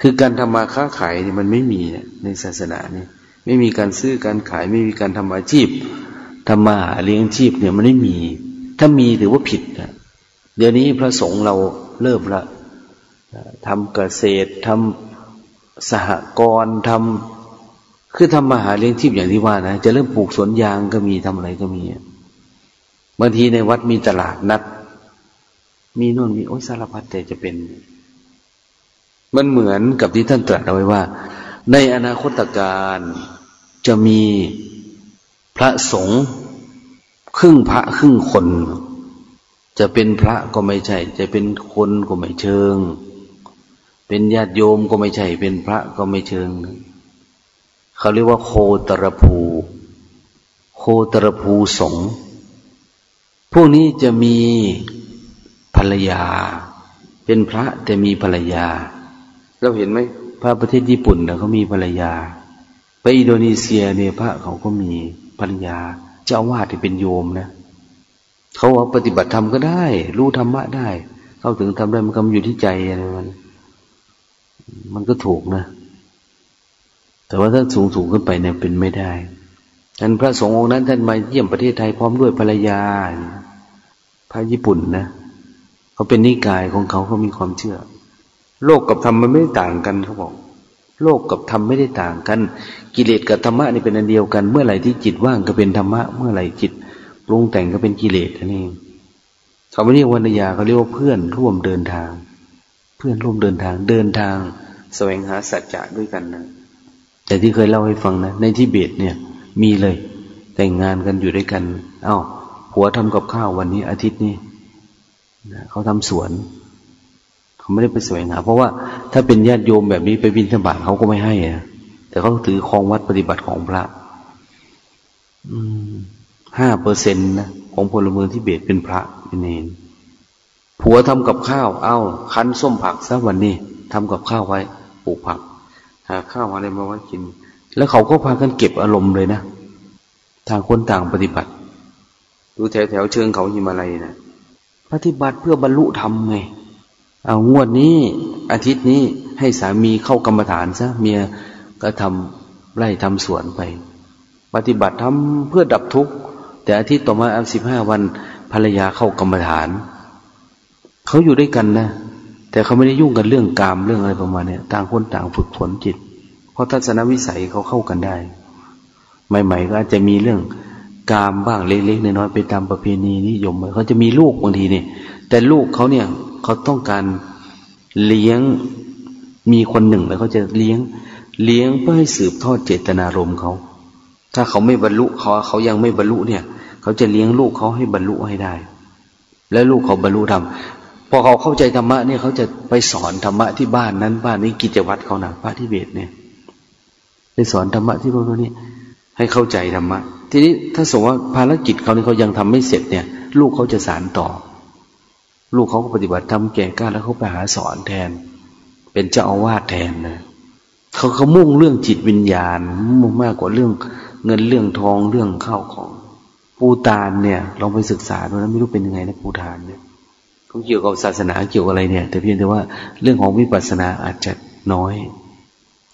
คือการทำมาค้าขายนี่มันไม่มีในศาสนาเนี่ย ไม่มีการซื้อการขาย ไม่มีการทำอาชีพทำมาหาเลี้ยงชีพเนี่ยมันไม่มี ถ้ามีถือว่าผิดนะเดี๋ยวนี้พระสงฆ์เราเริ่มละทำเกษตรทำสหกรณ์ทำคือทำมาหาเลี้ยงชีพอย่างที่ว่านะจะเริ่มปลูกสวนยางก็มีทำอะไรก็มีบางทีในวัดมีตลาดนัด มีนู่นมีโอ้สารพัดแต่จะเป็น มันเหมือนกับที่ท่านตรัสเอาไว้ว่า ในอนาคตการ จะมีพระสงฆ์ครึ่งพระครึ่งคน จะเป็นพระก็ไม่ใช่ จะเป็นคนก็ไม่เชิง เป็นญาติโยมก็ไม่ใช่ เป็นพระก็ไม่เชิง เขาเรียกว่าโคตรภู โคตรภูสงพวกนี้จะมีภรรยา เป็นพระแต่มีภรรยา เราเห็นไหมพระประเทศญี่ปุ่นเขามีภรรยา ไปอินโดนีเซียเนี่ยพระเขาก็มีภรรยา เจ้าวาดที่เป็นโยมนะเขาว่าปฏิบัติธรรมก็ได้ รู้ธรรมะได้ เข้าถึงทำได้มันก็อยู่ที่ใจอะไรมันมันก็ถูกนะ แต่ว่าถ้าสูงสูงขึ้นไปเนี่ยเป็นไม่ได้ท่านพระสงฆ์องค์นั้นท่านมาเยี่ยมประเทศไทยพร้อมด้วยภรรยา พระญี่ปุ่นนะเขาเป็นนิกายของเขาเขามีความเชื่อ โลกกับธรรมมันไม่ต่างกันเขาบอก โลกกับธรรมไม่ได้ต่างกัน กิเลสกับธรรมะนี่เป็นอันเดียวกัน เมื่อไหร่ที่จิตว่างก็เป็นธรรมะ เมื่อไหร่จิตปรุงแต่งก็เป็นกิเลสนั่นเองเขาไม่เรียกวรรณยาเขาเรียกว่าเพื่อนร่วมเดินทาง เพื่อนร่วมเดินทาง เดินทางแสวงหาสัจจะด้วยกันนะแต่ที่เคยเล่าให้ฟังนะ ในทิเบตเนี่ย มีเลย แต่งงานกันอยู่ด้วยกัน เอา้าผัวทำกับข้าววันนี้อาทิตย์นี้เขาทำสวน เขาไม่ได้ไปสวยงามเพราะว่าถ้าเป็นญาติโยมแบบนี้ไปบินธบาตเขาก็ไม่ให้อะแต่เขาถือครองวัดปฏิบัติของพระห้าเปอร์เซ็นต์นะของพลเมืองที่เบตเป็นพระเป็นเนรผัวทำกับข้าว เอา้า คั้นส้มผักซะวันนี้ทำกับข้าวไว้ปลูกผัก หาข้าวอะไรมาไว้กิน แล้วเขาก็พากันเก็บอารมณ์เลยนะทางคนต่างปฏิบัติ ดูแถวแถวเชิงเขาหิมาลัยนะปฏิบัติเพื่อบรรลุธรรมไง เอางวดนี้อาทิตย์นี้ให้สามีเข้ากรรมฐานซะเมียก็ทำไร่ทำสวนไป ปฏิบัติทำเพื่อดับทุกข์แต่อาทิตย์ต่อมาอันสิบห้าวันภรรยาเข้ากรรมฐานเขาอยู่ด้วยกันนะ แต่เขาไม่ได้ยุ่งกันเรื่องกามเรื่องอะไรประมาณนี้ต่างคนต่างฝึกฝนจิต เพราะทัศนวิสัยเขาเข้ากันได้ ใหม่ ๆ ก็อาจจะมีเรื่องกามบ้างเล็กๆน้อยๆไปตามประเพณีนิยมเขาจะมีลูกบางทีเนี่ย แต่ลูกเขาเนี่ยเขาต้องการเลี้ยงมีคนหนึ่งแล้วเขาจะเลี้ยง เลี้ยงเพื่อให้สืบทอดเจตนารมณ์เขา ถ้าเขาไม่บรรลุเขาเขายังไม่บรรลุเนี่ย เขาจะเลี้ยงลูกเขาให้บรรลุให้ได้ และลูกเขาบรรลุธรรมพอเขาเข้าใจธรรมะเนี่ยเขาจะไปสอนธรรมะที่บ้านนั้นบ้านนี้กิจวัตรเขานะพระทิเบตเนี่ยไปสอนธรรมะที่พวกนี้ให้เข้าใจธรรมะ ทีนี้ถ้าสมมติว่าภารกิจเขาเนี่ยเขายังทำไม่เสร็จเนี่ย ลูกเขาจะสารต่อ ลูกเขาก็ปฏิบัติทำแก่กล้าแล้วเขาไปหาสอนแทน เป็นเจ้าอาวาสแทนนะเขาเขามุ่งเรื่องจิตวิญญาณมุ่งมากกว่าเรื่องเงินเรื่องทองเรื่องข้าวของปูตานเนี่ยลองไปศึกษาดูนะไม่รู้เป็นยังไงนะปูตานเนี่ยเขาเกี่ยวกับศาสนาเกี่ยวกับอะไรเนี่ย แต่เพียงแต่ว่าเรื่องของวิปัสสนาอาจจะน้อย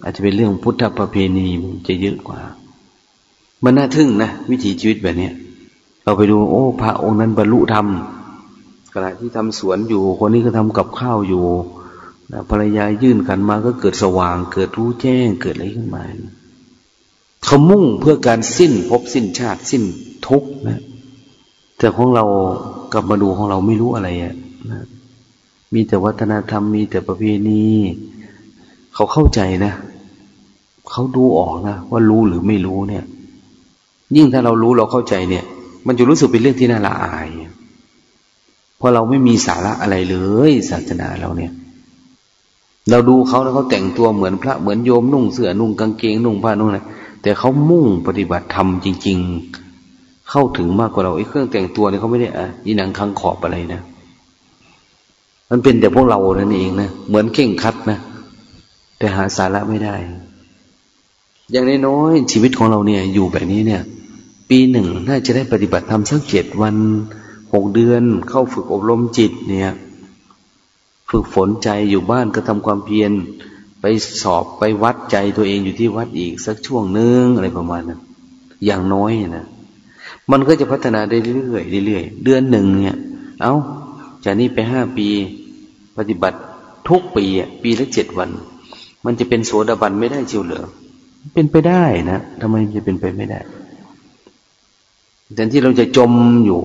อาจจะเป็นเรื่องพุทธประเพณีมันจะเยอะกว่า มันน่าทึ่งนะวิถีชีวิตแบบนี้เราไปดูโอ้ พระองค์นั้นบรรลุธรรม ขณะที่ทำสวนอยู่ คนนี้ก็ทำกับข้าวอยู่ภรรยายื่นกันมาก็เกิดสว่าง เกิดรู้แจ้งเกิดอะไรขึ้นมาเขามุ่งเพื่อการสิ้นพบสิ้นชาติสิ้นทุกนะแต่ของเรากลับมาดูของเราไม่รู้อะไรอะ่ะมีแต่วัฒนธรรมมีแต่ประเพณีเขาเข้าใจนะเขาดูออกนะว่ารู้หรือไม่รู้เนี่ย ยิ่งถ้าเรารู้เราเข้าใจเนี่ย มันจะรู้สึกเป็นเรื่องที่น่าละอาย ราะเราไม่มีสาระอะไรเลยศาสนาเราเนี่ย เราดูเขาแล้วเขาแต่งตัวเหมือนพระเหมือนโยมนุ่งเสื้อนุ่งกางเกงนุ่งผ้านุ่งอะไรแต่เขามุ่งปฏิบัติธรรมจริง ๆ เข้าถึงมากกว่าเราไอ้เครื่องแต่งตัวเนี่ยเขาไม่ได้อะยีหนังคังขอบอะไรนะมันเป็นแต่พวกเรานั่นเองนะเหมือนเข่งคัดนะแต่หาสาระไม่ได้ อย่างน้อยๆชีวิตของเราเนี่ย อยู่แบบนี้เนี่ย ปีหนึ่งน่าจะได้ปฏิบัติธรรมสักเจ็ดวัน หกเดือนเข้าฝึกอบรมจิตเนี่ย ฝึกฝนใจอยู่บ้านก็ทำความเพียรไปสอบไปวัดใจตัวเองอยู่ที่วัดอีกสักช่วงนึงอะไรประมาณนั้นอย่างน้อยนะมันก็จะพัฒนาได้เรื่อยๆเรื่อยๆเดือนหนึ่งเนี่ย เอา้าจากนี้ไปห้าปี ปฏิบัติทุกปีปีละเจ็ดวัน มันจะเป็นโสดาบันไม่ได้เชียวเหรอเป็นไปได้นะทำไมจะเป็นไปไม่ได้ แทนที่เราจะจมอยู่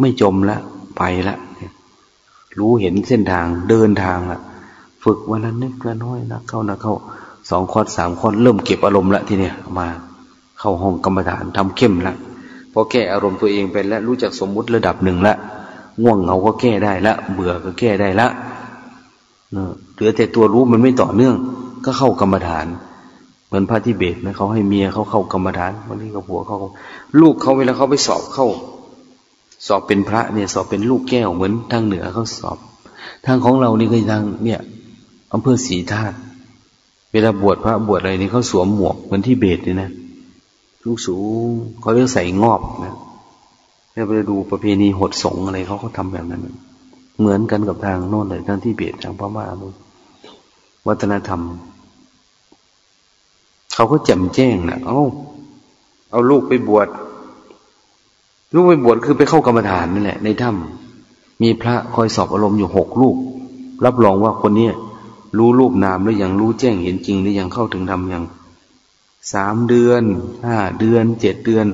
ไม่จมละไปละรู้เห็นเส้นทางเดินทางละฝึกวันละนิดละน้อยนะเข้านะเข้าสองคอร์สามคอร์สเริ่มเก็บอารมณ์ละทีเนี้ยมาเข้าห้องกรรมฐานทำเข้มละพอแก้อารมณ์ตัวเองไปแล้วรู้จักสมมุติระดับหนึ่งละง่วงเหงาก็แก้ได้ละเบื่อก็แก้ได้ละเหลือแต่ตัวรู้มันไม่ต่อเนื่อง ก็เข้ากรรมฐาน เหมือนพระที่เบตนะเขาให้เมียเขาเข้ากรรมฐานวันนี้กับผัวเขาลูกเขาเวลาเขาไปสอบเข้า สอบเป็นพระเนี่ย สอบเป็นลูกแก้วเหมือนทางเหนือเขาสอบ ทางของเรานี่ก็ทางเนี่ยอำเภอศรีธาตุเวลาบวชพระบวชอะไรนี่เขาสวมหมวกเหมือนที่เบตเลยนะสูงสูงเขาเรียกใส่งอบนะแล้วไปดูประเพณีหดสงอะไรเขาก็ทำแบบนั้น เหมือนกันกับทางโน่นเลยทางที่เบตทางพม่าวัฒนธรรม เขาก็แจ่มแจ้งนะเอาเอาลูกไปบวช ลูกไปบวชคือไปเข้ากรรมฐานนั่นแหละ ในถ้ำมีพระคอยสอบอารมณ์อยู่หกลูก รับรองว่าคนนี้รู้รูปนามหรือยังรู้แจ้งเห็นจริงหรือยังเข้าถึงธรรมยังสามเดือนห้าเดือนเจ็ดเดือน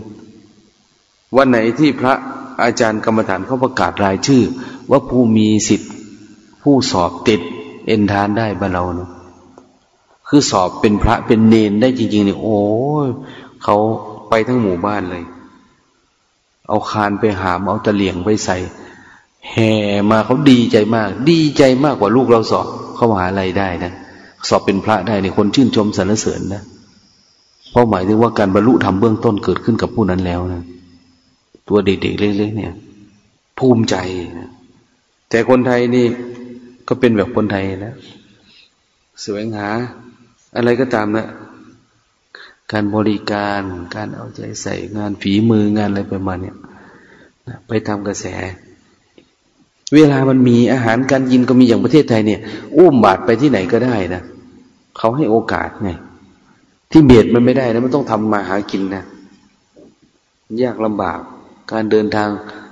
วันไหนที่พระอาจารย์กรรมฐานเขาประกาศรายชื่อ ว่าผู้มีสิทธิ์ ผู้สอบติดเอ็นทานได้บ้านเราเนะ คือสอบเป็นพระเป็นเนนได้จริงๆเนี่ยโอ้เขาไปทั้งหมู่บ้านเลย เอาคานไปหามเอาตะเหลี่ยงไปใส่ แห่มาเขาดีใจมาก ดีใจมากกว่าลูกเราสอบเข้ามหาลัยได้นะสอบเป็นพระได้ในคนชื่นชมสรรเสริญนะเพราะหมายถึงว่าการบรรลุธรรมเบื้องต้นเกิดขึ้นกับผู้นั้นแล้วนะตัวเด็กๆเล็กๆเนี่ย ภูมิใจนะแต่คนไทยนี่ก็เป็นแบบคนไทยนะแสวงหา อะไรก็ตามนะการบริการการเอาใจใส่งานฝีมืองานอะไรประมาณนี้ไปทำกระแส เวลามันมีอาหารการกินก็มีอย่างประเทศไทยเนี่ย อุ้มบาตรไปที่ไหนก็ได้นะเขาให้โอกาสไงที่เบียดมันไม่ได้นะมันต้องทำมาหากินนะยากลำบาก การเดินทาง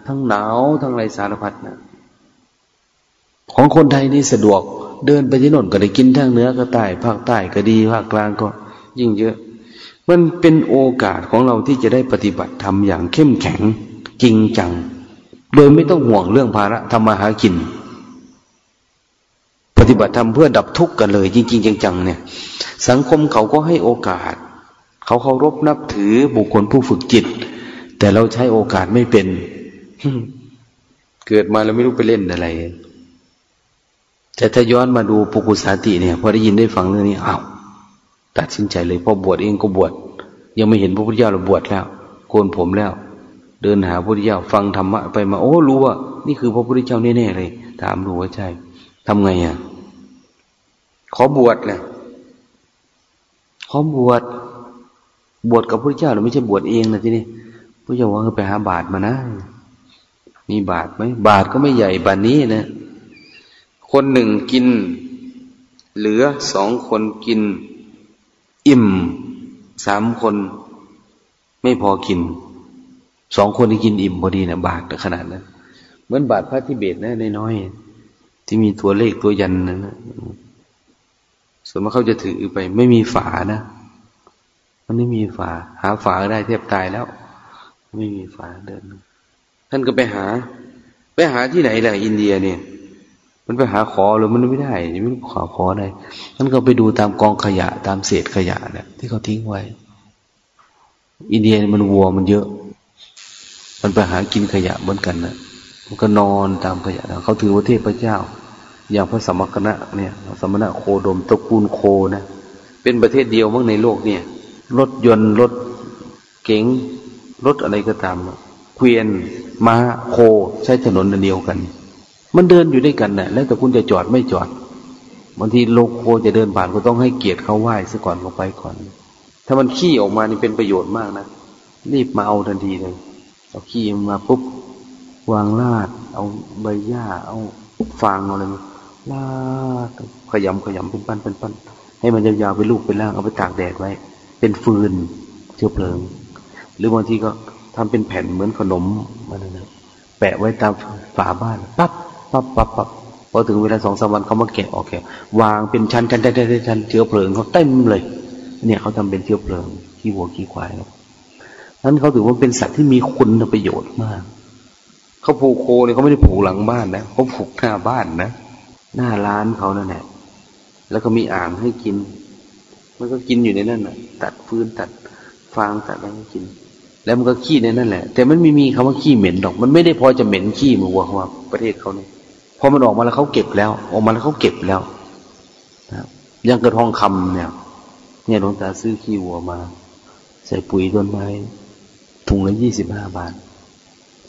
ทั้งหนาวทั้งไรสารพัดนะของคนไทยนี่สะดวก เดินไปที่โน่นก็ได้กินทั้งเนื้อก็ใต้ภาคใต้ก็ดีภาคกลางก็ ยิ่งเยอะ มันเป็นโอกาสของเราที่จะได้ปฏิบัติธรรมอย่างเข้มแข็งจริงจัง โดยไม่ต้องห่วงเรื่องภาระทำมาหากิน ปฏิบัติธรรมเพื่อดับทุกข์กันเลย จริง ๆ จังๆเนี่ย สังคมเขาก็ให้โอกาส เขาเคารพนับถือบุคคลผู้ฝึกจิต แต่เราใช้โอกาสไม่เป็น เกิดมาแล้วไม่รู้ไปเล่นอะไร แต่ถ้าย้อนมาดูปุกุสาติเนี่ยพอได้ยินได้ฟังเรื่องนี้อ้าวตัดสินใจเลยพอบวชเองก็บวชยังไม่เห็นพระพุทธเจ้าเราบวชแล้วโกนผมแล้ว เดินหาพระพุทธเจ้าฟังธรรมะไปมา โอ้รู้ว่า นี่คือพระพุทธเจ้าแน่ๆเลย ถามดูว่าใช่ทำไงอะขอบวชเลยขอบวชบวชกับพระพุทธเจ้าเราไม่ใช่บวชเองนะที่นี่พระเจ้าว่าไปหาบาทมานะ มีบาทไหมบาทก็ไม่ใหญ่บาทนี้นะ คนหนึ่งกิน เหลือสองคนกิน อิ่มสามคนไม่พอกินสองคนที่กินอิ่มพอดีนะบาทขนาดนั้นเหมือนบาทพระทิเบตนะน้อยๆที่มีตัวเลขตัวยันนะส่วนมากเขาจะถือไป ไม่มีฝานะมันไม่มีฝา หาฝาได้เทียบตายแล้ว ไม่มีฝาเดิน ท่านก็ไปหา ไปหาที่ไหนล่ะ อินเดียเนี่ย มันไปหาขอหรือมันไม่ได้ไม่รู้ขอขออะไรท่านก็ไปดูตามกองขยะตามเศษขยะเนี่ยที่เขาทิ้งไว้ อินเดียมันวัวมันเยอะ มันไปหากินขยะเหมือนกันนะมันก็นอนตามขยะเขาถือว่าเทพเจ้า อย่างพระสมณะเนี่ยสมณะโคดมตระกูลโคนะเป็นประเทศเดียวมั้งในโลกเนี่ย รถยนต์รถเก๋งรถอะไรก็ตามเกวียนม้าโคใช้ถนนเดียวกัน มันเดินอยู่ด้วยกันนะ่ะ แล้วแต่คุณจะจอดไม่จอดบางทีโลโคจะเดินผ่านก็ต้องให้เกียรติเขาไหว้ซะก่อนลงไปก่อน ถ้ามันขี้ออกมานี่เป็นประโยชน์มากนะรีบมาเอาทันทีเลยเอาขี้มาปุ๊บวางลาด เอาใบหญ้า เอาฟางเอาอะไรลากขยำขยำเป็นปั้นเป็นปั้นให้มันยาวๆไปลูกเป็นล่างเอาไปตากแดดไว้ เป็นฟืนเชื้อเพลิง หรือบางทีก็ทำเป็นแผ่นเหมือนขนมมันนะแปะไว้ตามฝาบ้านปั๊บ ปั๊บปั๊บปั๊บพอถึงเวลาสองสามวันเขามาแกะออกแกะวางเป็นชั้นชั้นชั้นชั้นเชื้อเพลิงเขาเต็มเลย เนี่ยเขาทำเป็นเชื้อเพลิงขี้วัวขี้ควายแล้วนั้นเขาถือว่าเป็นสัตว์ที่มีคุณประโยชน์มากเขาผูกโคเนี่ยเขาไม่ได้ผูกหลังบ้านนะเขาผูกหน้าบ้านนะหน้าร้านเขานั่นแหละแล้วก็มีอ่างให้กิน มันก็กินอยู่ในนั่นน่ะตัดฟืนตัดฟางตัดอะไรให้กิน แล้วมันก็ขี้ในนั่นแหละ แต่มันไม่มีคำว่าขี้เหม็นหรอก มันไม่ได้พอจะเหม็นขี้มือวัวว่าประเทศเขาเนี่ย พอมันออกมาแล้วเขาเก็บแล้ว ออกมาแล้วเขาเก็บแล้วนะยังกระทองคำเนี่ย เนี่ยหลวงตาซื้อขี้วัวมา ใส่ปุ๋ยต้นไม้ถุงละยี่สิบห้าบาท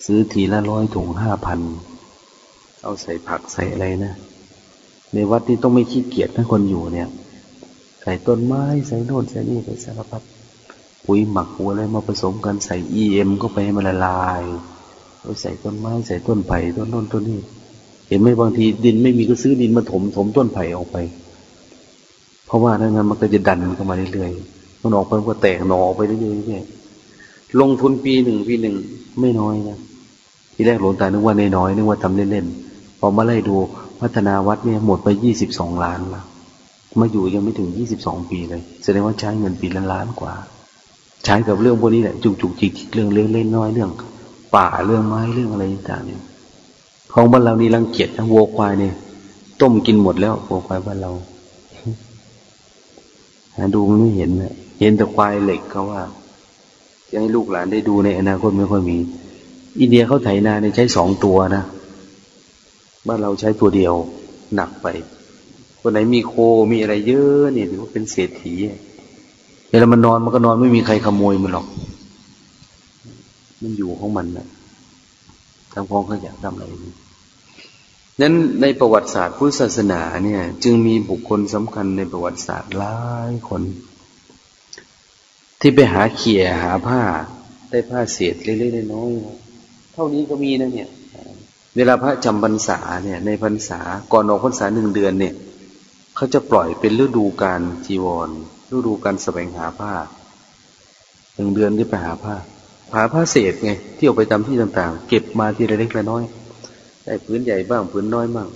ซื้อทีละร้อยถุงห้าพันเอาใส่ผักใส่อะไรนะในวัดที่ต้องไม่ขี้เกียจถ้าคนอยู่เนี่ย ใส่ต้นไม้ใส่โน่นใส่นี่ใส่สารพัดปุ๋ยหมักหัวอะไรมาผสมกันใส่เอ็มเข้าไปให้มันละลายเราใส่ต้นไม้ใส่ต้นไผ่ต้นโน่นต้นนี้ เห็นไหมบางทีดินไม่มีก็ซื้อดินมาถมถมต้นไผ่ออกไป เพราะว่าถ้างั้นมันก็จะดันเข้ามาเรื่อยๆมันออกไปมันก็แตกหนอออกไปเรื่อยๆลงทุนปีหนึ่งปีหนึ่งไม่น้อยนะทีแรกหลวงตานึกว่าน้อยนึกว่าทำเล่นๆพอมาไล่ดูพัฒนาวัดเนี่ยหมดไปยี่สิบสองล้านละมาอยู่ยังไม่ถึงยี่สิบสองปีเลยแสดงว่าใช้เงินปีละล้านกว่า ใช้กับเรื่องพวกนี้แหละจุกจุกจิกเรื่องเล่นๆน้อยเรื่อง ป่าเรื่องไม้เรื่องอะไรต่างเนี่ย ของบ้านเรานี่รังเกียจทั้งวัวควายเนี่ยต้มกินหมดแล้ววัวควายบ้านเราหาดูมันไม่เห็นนะเห็นแต่ควายเหล็กเขาว่าจะให้ลูกหลานได้ดูในอนาคตไม่ค่อยมี อินเดียเขาไถนาเนี่ยใช้สองตัวนะบ้านเราใช้ตัวเดียว หนักไปคนไหนมีโคมีอะไรเยอะเนี่ยถือว่าเป็นเศรษฐีเวลามันนอนมันก็นอนไม่มีใครขโมยมันหรอก มันอยู่ของมันนะทำพองขยะทำอะไรนั้ นั้นในประวัติศาสตร์พุทธศาสนาเนี่ย จึงมีบุคคลสำคัญในประวัติศาสตร์หลายคน ที่ไปหาเขี่ยหาผ้า ได้ผ้าเศษเล็กๆน้อยๆเท่านี้ก็มีนะเนี่ย เวลาพระจำพรรษาเนี่ย ในพรรษาก่อนออกพรรษาหนึ่งเดือนเนี่ยเขาจะปล่อยเป็นฤดูการจีวรฤดูการแสวงหาผ้าหนึ่งเดือนที่ไปหาผ้าหาผ้าเศษไงที่ออกไปตามที่ต่างๆ เก็บมาทีละเล็กละน้อย ได้พื้นใหญ่บ้างพื้นน้อยบ้าง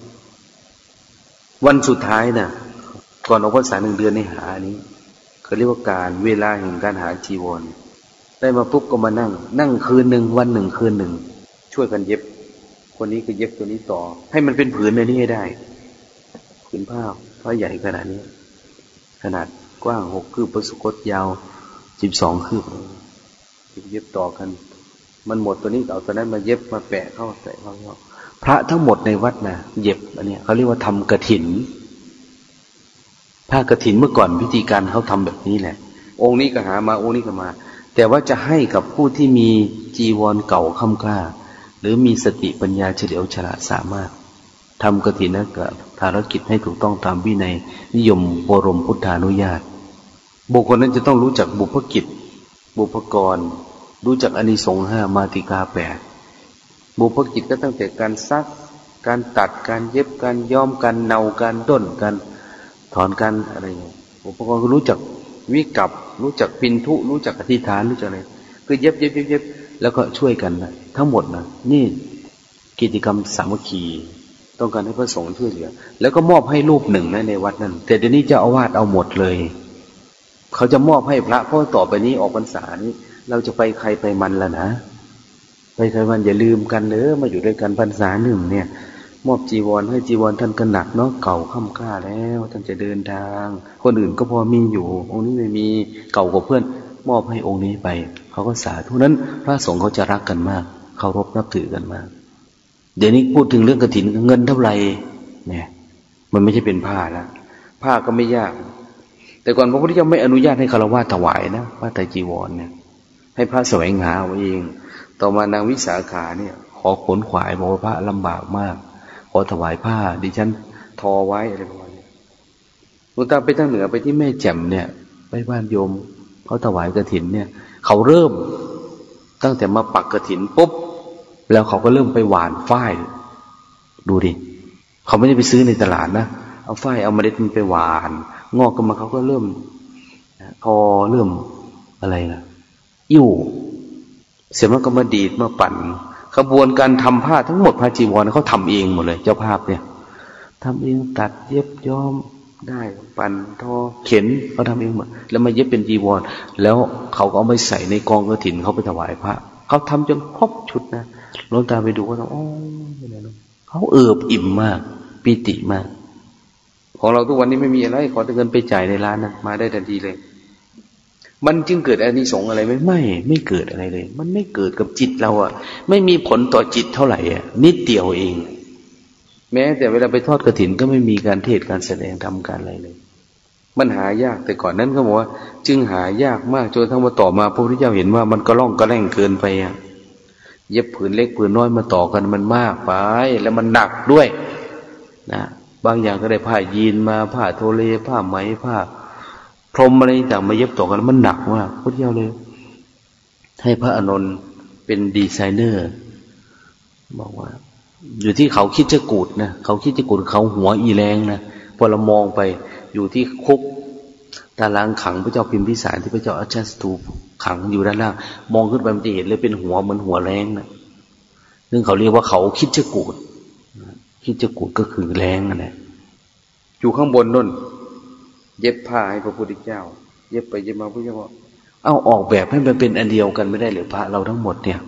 วันสุดท้ายนะ่ะ ก่อนออกพรรษาหนึ่งเดือนในหานี้เขาเรียกว่าการเวลาแห่งการหาจีวร ได้มาปุ๊บก็มานั่ง นั่งคืนหนึ่งวันหนึ่งคืนหนึ่ง ช่วยกันเย็บ คนนี้ก็เย็บตัวนี้ต่อ ให้มันเป็นผืนในนี้ให้ได้ ผืนผ้าผ้าใหญ่ขนาดนี้ ขนาดกว้างหกคืบประสุกตยาวสิบสองคืบเย็บต่อกัน มันหมดตัวนี้เอาตัวนั้นมาเย็บมาแปะเข้าใส่เข้า พระทั้งหมดในวัดนะเย็บอันนี้เขาเรียกว่าทำกระถินผ้ากระถินเมื่อก่อนพิธีการเขาทำแบบนี้แหละ องค์นี้ก็หามาองค์นี้ก็มา แต่ว่าจะให้กับผู้ที่มีจีวรเก่าค่ำกล้า หรือมีสติปัญญาเฉลียวฉลาดสามารถทำกระถินนั้นก็ภารกิจให้ถูกต้องตามวินัยนิยมบรมพุทธานุญาต บุคคลนั้นจะต้องรู้จักบุพกิจ บุพกร รู้จักอนิสงส์ห้ามาติกาแปด บุพกิจก็ตั้งแต่การซัก การตัดการเย็บการย้อมการเนาการต้นการถอนกันอะไรเงี้ยอุปกรณ์ก็รู้จักวิกับ รู้จักปินทุ รู้จักอธิษฐานรู้จักอะไรคือเย็บเย็บเย็บเย็บแล้วก็ช่วยกันนะทั้งหมดนะนี่กิจกรรมสามัคคีต้องการให้พระสงฆ์ช่วยเหลือ แล้วก็มอบให้รูปหนึ่งนะในวัดนั้น แต่เดี๋ยวนี้จะเอาวาดเอาหมดเลย เขาจะมอบให้พระเพราะต่อไปนี้ออกพรรษานี้ เราจะไปใครไปมันแล้วนะ ไปใครมันอย่าลืมกันเนอมาอยู่ด้วยกันพรรษาหนึ่งเนี่ย มอบจีวรให้จีวรท่านก็หนักเนาะเก่าค่ำค่าแล้ว ท่านจะเดินทาง คนอื่นก็พอมีอยู่ องค์นี้ไม่มีเก่ากว่าเพื่อนมอบให้องค์นี้ไป เขาก็สาธุนั้น พระสงฆ์เขาจะรักกันมากเคารพนับถือกันมาก เดี๋ยวนี้พูดถึงเรื่องกระถินเงินเท่าไหร่เนี่ย มันไม่ใช่เป็นผ้าแล้วผ้าก็ไม่ยาก แต่ก่อนพระพุทธเจ้าไม่อนุญาตให้คารวะถวายนะพระไตรจีวรเนี่ย ให้พระแสวงหาเอาเอง ต่อมานางวิสาขาเนี่ย ขอขนขวายบอกว่าพระลำบากมาก ขอถวายผ้า ดิฉันทอไว้อะไรประมาณนี้หลวงตาไปทางเหนือไปที่แม่แจ่มเนี่ย ไปบ้านโยมเขาถวายกระถินเนี่ย เขาเริ่มตั้งแต่มาปักกระถินปุ๊บ แล้วเขาก็เริ่มไปหวานฝ้าย ดูดิเขาไม่ได้ไปซื้อในตลาดนะเอาฝ้ายเอาเมล็ดมันไปหวาน งอกกันมาเขาก็เริ่มพอเริ่มอะไรนะอิ่ว เสร็จแล้วก็มาดีดมาปั่นขบวนการทำผ้าทั้งหมดผ้าจีวรเขาทำเองหมดเลย เจ้าภาพเนี่ยทำเองตัดเย็บย้อมได้ปั่นทอเข็นเขาทำเองหมดแล้วมาเย็บเป็นจีวร แล้วเขาก็เอาไปใส่ในกองกระถินเขาไปถวายพระเขาทำจนครบชุดนะลงตาไปดูก็ต้องโอ้เขาเอิบอิ่มมากปิติมาก ของเราทุกวันนี้ไม่มีอะไร ขอแต่เงินไปจ่ายในร้านนะมาได้ทันทีเลย มันจึงเกิดอันนี้สงอะไรไหมไม่ ไม่เกิดอะไรเลย มันไม่เกิดกับจิตเราอะไม่มีผลต่อจิตเท่าไหร่อะนิดเดียวเอง แม้แต่เวลาไปทอดกระถินก็ไม่มีการเทศการแสดงทำการอะไรเลย มันหายากแต่ก่อนนั้นเขาบอกว่า จึงหายากมากจนทั้งมาต่อมาพระพุทธเจ้าเห็นว่ามันก็ล่องก็แร่งเกินไปอะเย็บผืนเล็กผืนน้อยมาต่อกันมันมากไป แล้วมันหนักด้วย นะ บางอย่างก็ได้ผ้ายีนมาผ้าโทเลผ้าไหมผ้า พรมอะไรต่างมาเย็บต่อกันมันหนักมากพุทธเจ้าเลย ให้พระอนนท์เป็นดีไซเนอร์ บอกว่า อยู่ที่เขาคิดจะกูดนะเขาคิดจะกูดเขาหัวอีแรงนะพอเรามองไปอยู่ที่คุกตารางขังพระเจ้าพิมพิสารที่พระเจ้าอาชาสตูขังอยู่ด้านล่างมองขึ้นไปมันจะเห็นเลยเป็นหัวเหมือนหัวแรงนะซึ่งเขาเรียกว่าเขาคิดจะกูดคิดจะกูดก็คือแรงนั่นแหละอยู่ข้างบนนั่น เย็บผ้าให้พระพุทธเจ้า เย็บไปเย็บมาพระเจ้าเอาออกแบบให้มันเป็นอันเดียวกันไม่ได้หรือพระเราทั้งหมดเนี่ย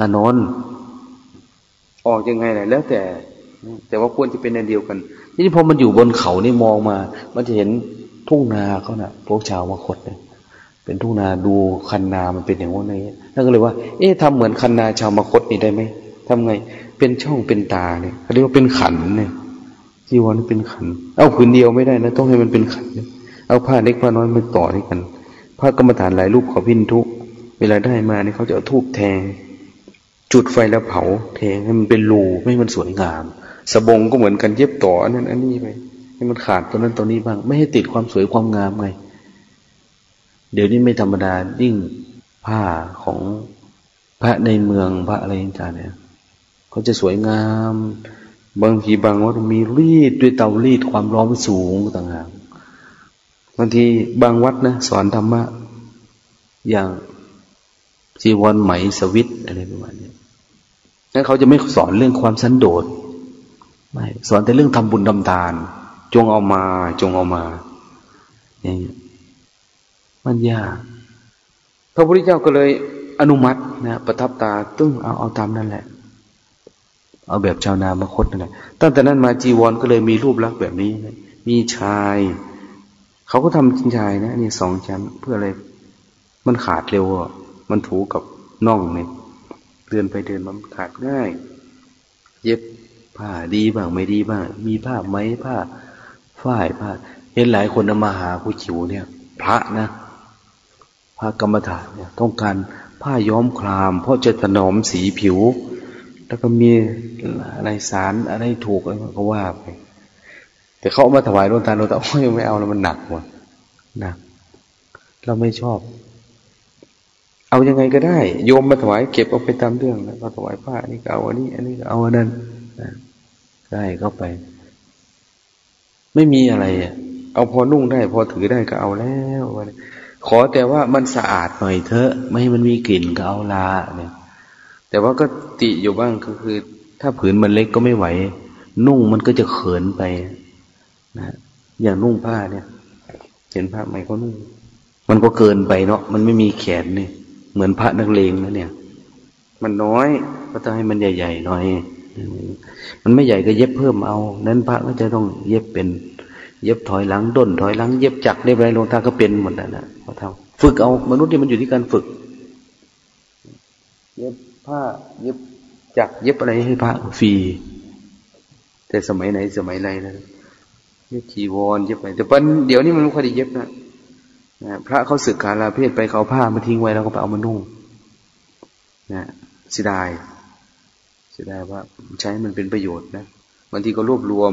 อานนท์ออกยังไงล่ะแล้วแต่ แต่ว่าควรจะเป็นอันเดียวกัน ทีนี้พอมันอยู่บนเขานี่มองมา มันจะเห็นทุ่งนาเขานะ่ะ พวกชาวมคตเนี่ยเป็นทุ่งนาดูคันนามันเป็นอย่างว่าไงท่านก็เลยว่า เอ๊ะทำเหมือนคันนาชาวมคตนี่ได้ไหมทำไง เป็นช่องเป็นตาเนี่ยเขาเรียกว่าเป็นขันเนี่ย จีวรเป็นขัน เอาผืนเดียวไม่ได้นะ ต้องให้มันเป็นขัน เอาผ้าเล็กผ้าน้อยมาต่อด้วยกันผ้ากรรมฐานหลายรูปขอพินทุกเวลาได้มาเนี่ยเขาจะเอาทูบแทง จุดไฟแล้วเผาเทงให้มันเป็นรูไม่ให้มันสวยงาม สบงก็เหมือนกันเย็บต่ออันนั้น อันนี้ไปให้มันขาดตัวนั้นตัวนี้บ้าง ไม่ให้ติดความสวยความงามไง เดี๋ยวนี้ไม่ธรรมดายิ่งผ้าของพระในเมืองพระอะไรต่างเนี่ยเขาจะสวยงาม บางทีบางวัดมีรีดด้วยเตารีดความร้อนสูงต่างหากบางทีบางวัดนะสอนธรรมะอย่างจีวรไหมสวิตอะไรประมาณนี้นั้นเขาจะไม่สอนเรื่องความสันโดษไม่สอนแต่เรื่องทำบุญทำทาน จงเอามา จงเอามาอย่างนี้มันยากพระพุทธเจ้าก็เลยอนุมัตินะประทับตาตึ้งเอาเอาตามนั่นแหละ เอาแบบชาวนามาคตนั่นแหละตั้งแต่นั้นมาจีวรก็เลยมีรูปลักษณ์แบบนี้ มีชายเขาก็ทำจินชายนะนี่สองชั้นเพื่ออะไรมันขาดเร็วอะมันถูกับน่องเนี่ยเดินไปเดินมันขาดง่าย เย็บผ้าดีบ้างไม่ดีบ้าง มีผ้าไหมผ้าฝ้ายผ้า เห็นหลายคนมาหาผู้ฉิวเนี่ย พระนะพระกรรมฐานเนี่ย ต้องการผ้าย้อมคลาม เพราะจะถนอมสีผิว แล้วก็มีอะไรสารอะไรถูกอะไรก็ว่าไป แต่เขาเอามาถวายหลวงตาหลวงตาโอ้ยไม่เอาแล้วมันหนักหมดหนัก เราไม่ชอบ เอายังไงก็ได้ โยมมาถวายเก็บเอาไปตามเรื่องแล้วก็ถวายผ้าอันนี้ก็เอาอันนี้ อันนี้ก็เอาอันนั้นได้เข้าไป ไม่มีอะไรอะเอาพอนุ่งได้ พอถือได้ก็เอาแล้วขอแต่ว่ามันสะอาดหน่อยเถอะ ไม่ให้มันมีกลิ่นก็เอาลาเนี่ย แต่ว่าก็ติอยู่บ้างก็คือ ถ้าผืนมันเล็กก็ไม่ไหว นุ่งมันก็จะเขินไปนะอย่างนุ่งผ้าเนี่ย เห็นผ้าไหมเขานุ่ง มันก็เกินไปเนาะมันไม่มีแขนเนี่ยเหมือนพระนักเลงนะเนี่ย มันน้อยก็ต้องให้มันใหญ่ๆหน่อยมันไม่ใหญ่ก็เย็บเพิ่มเอา นั้นพระก็จะต้องเย็บเป็น เย็บถอยหลังด้น ถอยหลัง เย็บจักเรียบร้อยลงตาก็เป็นหมดแล้วนะพอทำฝึกเอา มนุษย์ที่มันอยู่ที่การฝึก เย็บ ผ้าเย็บจักเย็บอะไรให้พระฟรีแต่สมัยไหนสมัยไรนะเย็บจีวรเย็บอะไรแต่ปันเดี๋ยวนี้มันไม่ค่อยได้เย็บนะนะพระเขาสึกขาลาเพศไปเขาผ้ามาทิ้งไว้แล้วก็ไปเอามานุ่งนะเสียดายเสียดายว่าใช้มันเป็นประโยชน์นะบางทีก็รวบรวม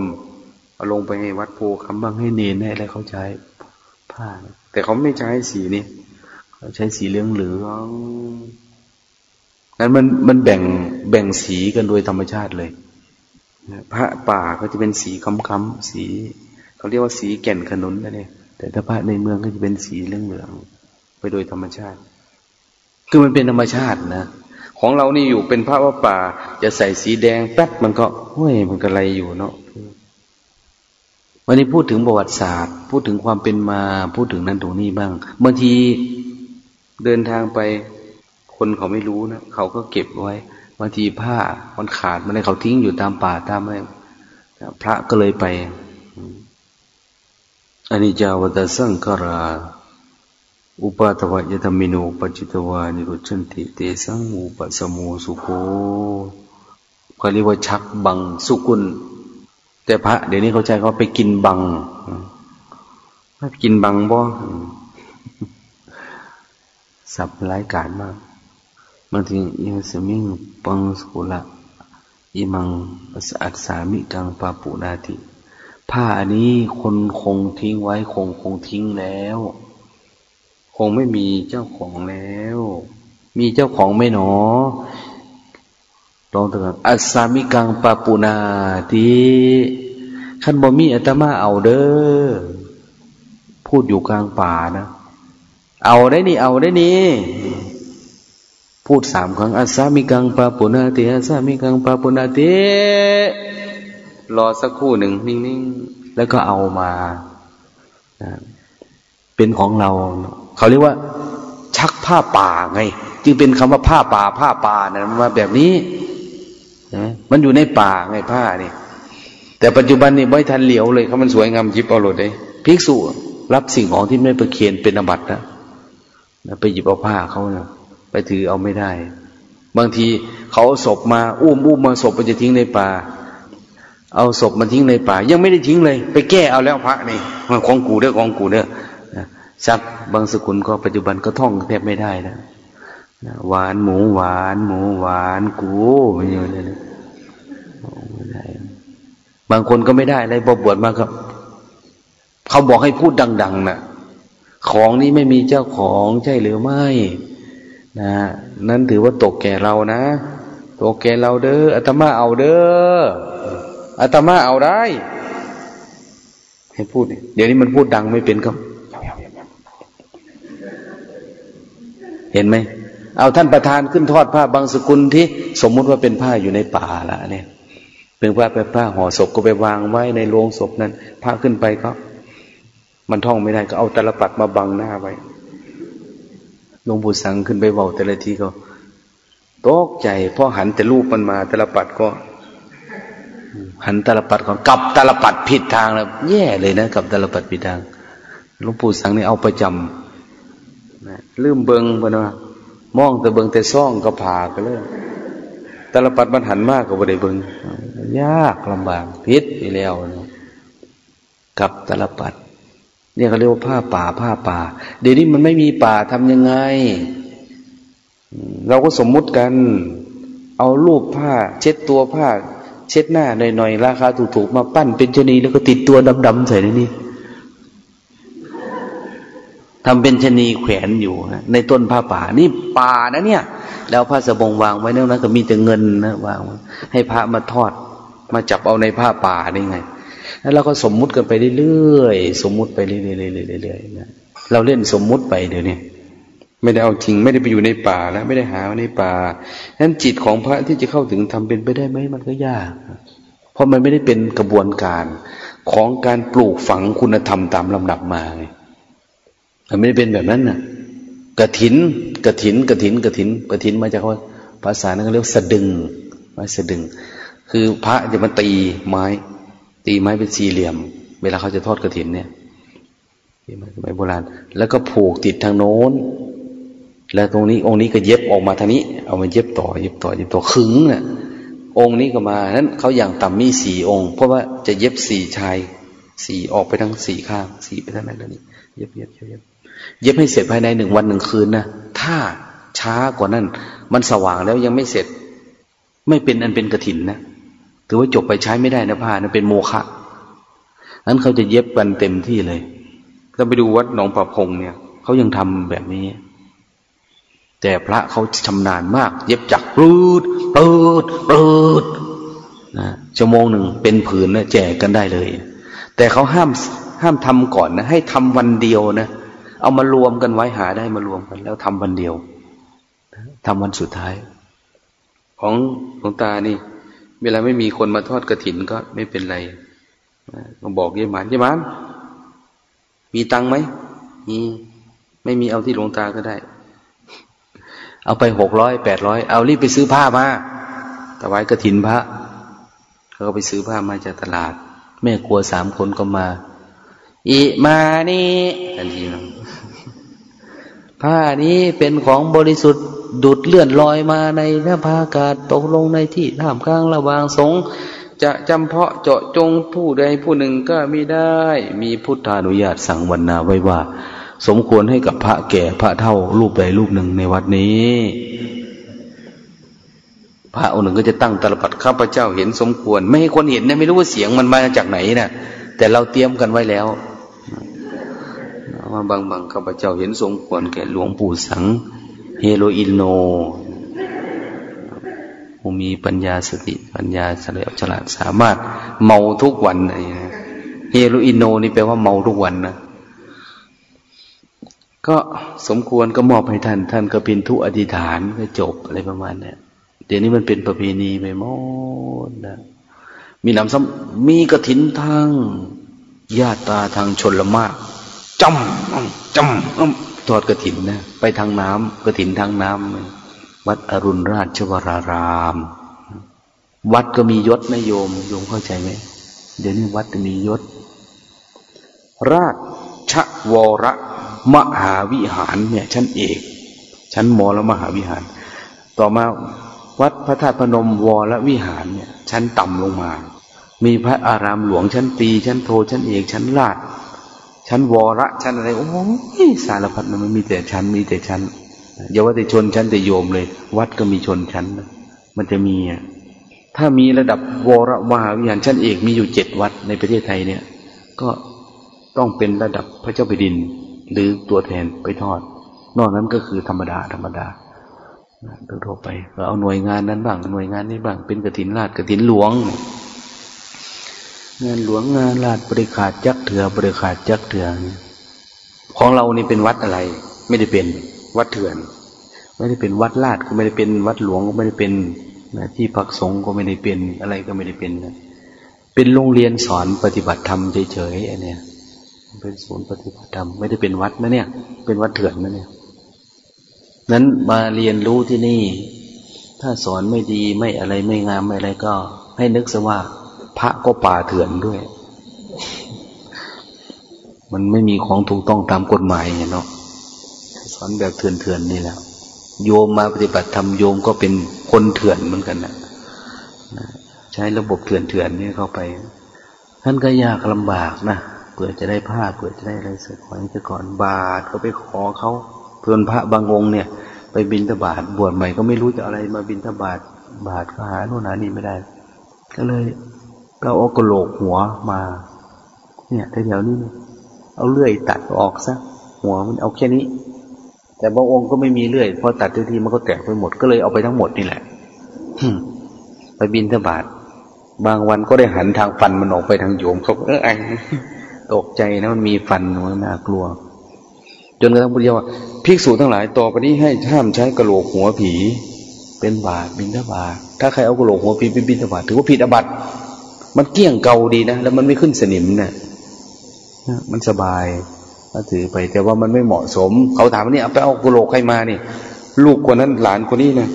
เอาลงไปให้วัดโพคำบ้างให้เนนให้อะไรเขาใช้ผ้า แต่เขาไม่ใช้สีนี้เขาใช้สีเหลืองเหลือง นั้นมันมันแบ่งแบ่งสีกันโดยธรรมชาติเลย พระป่าก็จะเป็นสีค้ำๆสีเขาเรียกว่าสีแก่นขนุนนั่นเองแต่ถ้าพระในเมืองก็จะเป็นสีเหลืองๆไปโดยธรรมชาติ คือมันเป็นธรรมชาตินะของเรานี่อยู่เป็นพระว่าป่า จะใส่สีแดงแป๊บมันก็ห้ยมันก็ไรอยู่เนาะวันนี้พูดถึงประวัติศาสตร์ พูดถึงความเป็นมา พูดถึงนั่นตรงนี้บ้างบางทีเดินทางไป คนเขาไม่รู้นะเขาก็เก็บไว้บางทีผ้ามันขาดมันเลยเขาทิ้งอยู่ตามป่าตามอะไรพระก็เลยไปอันนี้จาวตสังกราอุปาทวายธรรมิโนปจิตวานิรุชันติเตสังอุปสมุสุโคเขาเรียกว่าชักบังสุกุล แต่พระ เดี๋ยวนี้เขาใจเขาไปกินบังไปกินบังบ่สับรายการมาก บางทีอิสมิงปังสุละอิมังอักษามิกังปาปุนาติผ้าอันนี้คนคงทิ้งไว้คงคงทิ้งแล้ว คงไม่มีเจ้าของแล้ว มีเจ้าของไม่หนอลองเถอะอัสามิกังปาปุนาทีขันบ่มีอัตมาเอาเด้อพูดอยู่กลางป่านะ เอาได้นี่เอาได้นี่ พูดสามครั้งอาสามิกังปาปุนาติอาสามิกังปาปุนาติรอสักครู่หนึ่งนิ่งๆ แล้วก็เอามาเป็นของเรา เขาเรียกว่า ชักผ้าป่าไง จึงเป็นคำว่าผ้าป่า ผ้าป่านะมันมาแบบนี้มันอยู่ในป่าไงผ้านี่แต่ปัจจุบันนี่ไม่ทันเหลียวเลยเขามันสวยงามยิบเอาหลดเลยภิกษุรับสิ่งของที่ไม่ประเคียนเป็นอบัตนะไปหยิบเอาผ้าเขาเนะ ไปถือเอาไม่ได้ บางทีเขาศพมาอุ้มอุ้มมาศพมันจะทิ้งในป่า เอาศพมันทิ้งในป่า ยังไม่ได้ทิ้งเลย ไปแก้เอาแล้วพระนี่มันของกูเด้อของกูเด้อซักบางสกุลก็ปัจจุบันก็ท่องแทบไม่ได้แล้วหวานหมูหวานหมูหวานกูไม่เยอะเลยไม่ได้บางคนก็ไม่ได้อะไรบวชมาครับ เขาบอกให้พูดดัง ๆนะ่ะ ของนี้ไม่มีเจ้าของใช่หรือไม่ นะนั้นถือว่าตกแก่เรานะ ตกแก่เราเด้ออาตมาเอาเด้ออาตมาเอาได้ ให้พูดเดี๋ยวนี้มันพูดดังไม่เป็นครับเห็นไหมเอาท่านประธานขึ้นทอดผ้าบางสกุลที่สมมุติว่าเป็นผ้าอยู่ในป่าละเนี่ยเป็นผ้าเป็นผ้าห่อศพก็ไปวางไว้ในโรงศพนั้นผ้าขึ้นไปก็ มันท่องไม่ได้ก็เอาตลปัดมาบังหน้าไว้ หลวงปู่สังขึ้นไปเบาแต่ละทีก็ตกใจเพราะหันแต่รูปมันมาตลปัดก็หันตลปัดก่อนกลับตลปัดผิดทางแล้วแย่เลยนะกับตลปัดผิดทางหลวงปู่สังนี่เอาประจำนะลืมเบิงไปนะมองแต่เบิงแต่ซ่องก็ผ่าก็เลยตลปัดมันหันมากกว่าบ่ได้เบิงยากลำบากพิษไปแล้วนะกับตลปัด เนี่ยเขาเรียกว่าผ้าป่าผ้าป่า เดี๋ยวนี้มันไม่มีป่าทำยังไง เราก็สมมุติกัน เอารูปผ้า เช็ดตัวผ้า เช็ดหน้าหน่อยๆราคาถูกๆมาปั้นเป็นชนีแล้วก็ติดตัวดำๆใส่ในนี้ทำเป็นชนีแขวนอยู่ในต้นผ้าป่า นี่ป่านะเนี่ย แล้วผ้าสบงวางไว้นั่นนะก็มีแต่เงินนะวางให้พระมาทอด มาจับเอาในผ้าป่าได้ไง แล้วเราก็สมมุติกันไปเรื่อยๆ สมมุติไปเรื่อยๆๆนะเราเล่นสมมุติไปเดี๋ยวนี้ไม่ได้เอาจริงไม่ได้ไปอยู่ในป่าแล้วไม่ได้หาในป่าฉะนั้นจิตของพระที่จะเข้าถึงทำเป็นไปได้ไหมมันก็ยาก เพราะมันไม่ได้เป็นกระบวนการของการปลูกฝังคุณธรรมตามลำดับมาไงมันไม่ได้เป็นแบบนั้นน่ะกระถินกระถินกระถินกระถินกระถินมาจากว่าภาษานั้นเรียกสะดึงไม้สะดึง คือพระจะมาตีไม้ ตีไม้เป็นสี่เหลี่ยม เวลาเขาจะทอดกระถินเนี่ยตีไม้สมัยโบราณ แล้วก็ผูกติดทางโน้น แล้วตรงนี้องค์นี้ก็เย็บออกมาทางนี้ เอามาเย็บต่อเย็บต่อเย็บต่อขึงน่ะองค์นี้ก็มานั้นเขาอย่างต่ำมีสี่องค์ เพราะว่าจะเย็บสี่ชายสี่ออกไปทั้งสี่ข้างสี่ไปทั้งนั้นแล้วนี่เย็บเย็บเย็บเย็บให้เสร็จภายในหนึ่งวันหนึ่งคืนนะถ้าช้ากว่านั้น มันสว่างแล้วยังไม่เสร็จ ไม่เป็นอันเป็นกระถินนะ ถือว่าจบไปใช้ไม่ได้นะผ้านะเป็นโมฆะนั้นเขาจะเย็บกันเต็มที่เลยถ้าไปดูวัดหนองประพงเนี่ยเขายังทำแบบนี้ แต่พระเขาชำนาญมาก เย็บจักรูดปืดปืดนะชั่วโมงหนึ่งเป็นผืนนะแจกกันได้เลย แต่เขาห้ามห้ามทำก่อนนะ ให้ทำวันเดียวนะเอามารวมกันไว้หาได้มารวมกัน แล้วทำวันเดียวทำวันสุดท้าย ของหลวงตานี่ เวลาไม่มีคนมาทอดกระถินก็ไม่เป็นไรก็บอกยายหมานยายหมานมีตังไหมมีไม่มีเอาที่หลวงตาก็ได้ เอาไปหกร้อยแปดร้อยเอารีบไปซื้อผ้ามาถวายกระถินพระเขาก็ไปซื้อผ้ามาจากตลาด แม่กลัวสามคนก็มาอีมานี่ทันทีนะผ้านี้เป็นของบริสุทธิ์ ดุดเลื่อนลอยมาในหน้าพากาศตกลงในที่ท่ามกลางระหว่างสงจะจำเพาะเจาะจงผู้ใดผู้หนึ่งก็ไม่ได้ มีพุทธานุญาตสั่งวันนาไว้ว่า สมควรให้กับพระแก่พระเท่ารูปใดรูปหนึ่งในวัดนี้ พระองค์หนึ่งก็จะตั้งตลปัดข้าพเจ้าเห็นสมควร ไม่ให้คนเห็นนะไม่รู้ว่าเสียงมันมาจากไหนนะแต่เราเตรียมกันไว้แล้วว่าบางบางข้าพเจ้าเห็นสมควรแก่หลวงปู่สัง เฮโรอินโนผู้มีปัญญาสติปัญญาเฉลียวฉลาดสามารถเมาทุกวันอะไรนะเฮโรอินโนนี่แปลว่าเมาทุกวันนะก็สมควรก็มอบให้ท่าน ท่านก็เป็นทุอธิษฐานก็จบอะไรประมาณเนี้เดี๋ยวนี้มันเป็นประเพณีไปหมดนะมีนำซ้ำมีกระถินทางญาติตาทางชนละมากจำจำ ทอดกระถินนะไปทางน้ำกระถินทางน้ำวัดอรุณราชวราราม วัดก็มียศนะโยมโยมเข้าใจไหมเดี๋ยวนี้วัดมียศ ราชวรมหาวิหารเนี่ย ชั้นเอก ชั้นมอและมหาวิหาร ต่อมาวัดพระธาตุพนมวรวิหารเนี่ย ชั้นต่ำลงมา มีพระอารามหลวงชั้นตี ชั้นโทชั้นเอกชั้นลาด ชั้นวระชั้นอะไรโอ้ยสารพัดมันมีแต่ชั้นมีแต่ชั้นอย่าว่าแต่ชนชั้นแต่โยมเลย วัดก็มีชนชั้นมันจะมีอะถ้ามีระดับวรมหาวิหารชั้นเอกมีอยู่เจ็ดวัดในประเทศไทยเนี่ย ก็ต้องเป็นระดับพระเจ้าแผ่นดิน หรือตัวแทนไปทอด นอกนั้นก็คือธรรมดาธรรมดาทั่วไปเราเอาหน่วยงานนั้นบ้างหน่วยงานนี้บ้างเป็นกระถินราชกระถินหลวง งานหลวงงานราชบริขาดจักเถื่อบริขาดจักเถื่อของเรานี่เป็นวัดอะไร ไม่ได้เป็นวัดเถื่อน ไม่ได้เป็นวัดลาดก็ไม่ได้เป็น วัดหลวงก็ไม่ได้เป็นที่พักสงฆ์ก็ไม่ได้เป็นอะไรก็ไม่ได้เป็นเป็นโรงเรียนสอนปฏิบัติธรรมเฉยๆอันเนี้ยเป็นศูนย์ปฏิบัติธรรมไม่ได้เป็นวัดนะเนี่ย เป็นวัดเถื่อนนะเนี่ยนั้นมาเรียนรู้ที่นี่ ถ้าสอนไม่ดีไม่อะไรไม่งามไม่อะไรก็ ให้นึกซะว่า พระก็ป่าเถื่อนด้วย มันไม่มีของถูกต้องตามกฎหมายเนาะสอนแบบเถื่อนๆนี่แหละโยมมาปฏิบัติธรรมโยมก็เป็นคนเถื่อนเหมือนกันนะใช้ระบบเถื่อนๆนี่เข้าไป ท่านก็ยากลำบากนะเผื่อจะได้ผ้าเผื่อจะได้อะไรสร็จขอให้ก่อนบาทก็ไปขอเขาเพื่อนพระบางองค์เนี่ย ไปบินทบาทบวชใหม่ก็ไม่รู้จะอะไรมาบินทบาทบาทก็หาโน่นหานี่ไม่ได้ ก็เลย ก็เอากระโหลกหัวมา เนี่ยแถวๆนี้เอาเลื่อยตัดออกซะหัวมันเอาแค่นี้ แต่บางองค์ก็ไม่มีเลื่อยพอตัดทีทีมันก็แตกไปหมดก็เลยเอาไปทั้งหมดนี่แหละไปบินทบาทบางวันก็ได้หันทางฟันมันออกไปทางโยมเขาเออไอตกใจนะมันมีฟันมันน่ากลัว จนกระทั่งพุทธเจ้าว่าภิกษุทั้งหลายต่อไปนี้ให้ห้ามใช้กระโหลกหัวผี เป็นบาตบินทบาทถ้าใครเอากระโหลกหัวผีเป็นบินทบาทถือว่าผิดอบัต มันเกี้ยงเก่าดีนะแล้วมันไม่ขึ้นสนิมเนะี่ยมันสบายก็ถือไป แต่ว่ามันไม่เหมาะสม เขาถามว่านี่เอาไปเอากระโหลกใครมานี่ ลูกคนนั้นหลานคนนี้นะ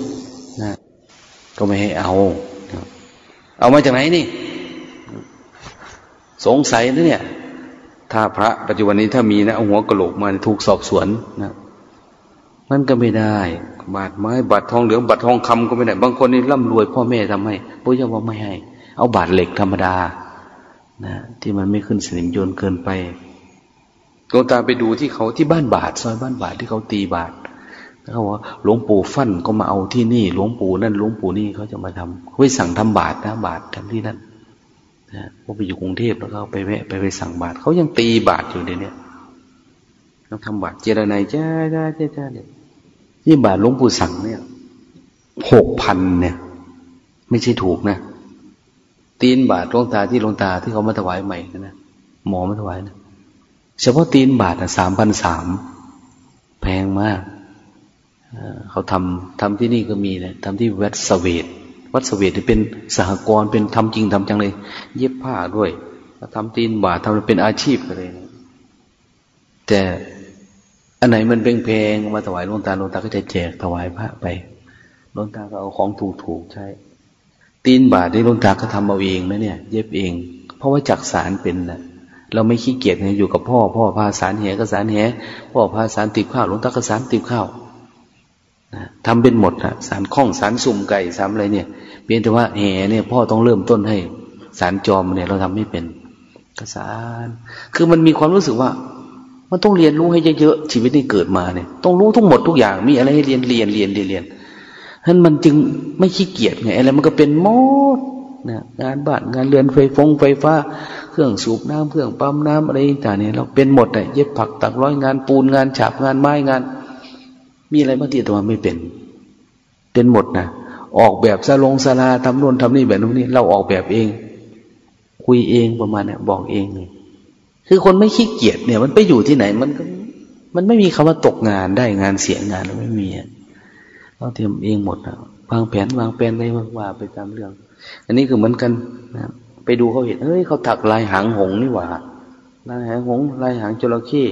นะก็ไม่ให้เอาเอามาจากไหนนี่ สงสัยนะเนี่ย ถ้าพระปัจจุบันนี้ถ้ามีนะเอาหัวกะโหลกมาถูกสอบสวนนะมันก็ไม่ได้ บาดไม้บาดทองเหลืองบาดทองคำก็ไม่ได้ บางคนนี่ร่ำรวยพ่อแม่ทำให้พระเจ้าว่าไม่ให้ เอาบาดเหล็กธรรมดานะที่มันไม่ขึ้นสนิมโยนเกินไปหลวงตาไปดูที่เขาที่บ้านบาทซอยบ้านบาทที่เขาตีบาทเขาว่าหลวงปู่ฟั่นก็มาเอาที่นี่ หลวงปู่นั่นหลวงปู่นี่เขาจะมาทำเขาไปสั่งทำบาทนะบาททำที่นั่นนะพอไปอยู่กรุงเทพแล้วก็ไปแวะไปไปสั่งบาทเขายังตีบาทอยู่เดี๋ยวนี้ต้องทำบาทเจรนายจ้าจ้าจ้าจ้าเนี่ยนี่บาทหลวงปู่สั่งเนี่ยหกพันเนี่ย ไม่ใช่ถูกนะ ตีนบาทหลวงตาที่หลวงตาที่เขามาถวายใหม่นะหมอมาถวายนะเฉพาะตีนบาทสามพันสามแพงมากเขาทำทำที่นี่ก็มีนะทำที่เวสเวตวัดสเวตเป็นสหกรณ์เป็นทำจริงทำจังเลย เย็บผ้าด้วยทำตีนบาททำเป็นอาชีพกันเลยแต่อันไหนมันเพลงมาถวายหลวงตาหลวงตาก็จะแจกถวายพระไปหลวงตาก็เอาของถูกๆใช้ ตีนบาทที่ลวงตาก็ทำเอาเองนะเนี่ย เย็บเอง เพราะว่าจักสารเป็นนะเราไม่ขี้เกียจเนี่ยอยู่กับพ่อ พ่อพาสารแหก็สารแหพ่อพาสารติบข้าวลวงตาก็สารติบข้าวนะทำเป็นหมดนะสารข้องสารสุ่มไก่สารอะไรเนี่ยเพียงแต่ว่าแหเนี่ย พ่อต้องเริ่มต้นให้สารจอมเนี่ย เราทำไม่เป็นกสารคือมันมีความรู้สึกว่า มันต้องเรียนรู้ให้เยอะๆชีวิตนี้เกิดมาเนี่ย ต้องรู้ทุกหมดทุกอย่างมีอะไรให้เรียนเรียนเรียนเรียนเรียน นั้นมันจึงไม่ขี้เกียจไงอะไรมันก็เป็นหมดนะงานบ้านงานเรือนไฟฟงไฟฟ้า เครื่องสูบน้ำเครื่องปั๊มน้ำอะไรต่างเนี่ยเราเป็นหมดเลยเย็บผักตักร้อยงานปูนงานฉาบงานไม้งาน มีอะไรบางทีตัวไม่เป็น เป็นหมดนะออกแบบสลงสลาทำนู่นทำนี่แบบนู้นนี่เราออกแบบเอง คุยเองประมาณนี้บอกเองเลยคือคนไม่ขี้เกียจเนี่ย มันไปอยู่ที่ไหน มันก็มันไม่มีคำว่าตกงานได้งานเสียงานไม่มี เราเตรียมเองหมดนะวางแผนวางแผนได้ว่าไปตามเรื่อง อันนี้คือเหมือนกันนะไปดูเขาเห็นเฮ้ยเขาถักลายหางหงนี่หว่าลายหางหงลายหางจระเข้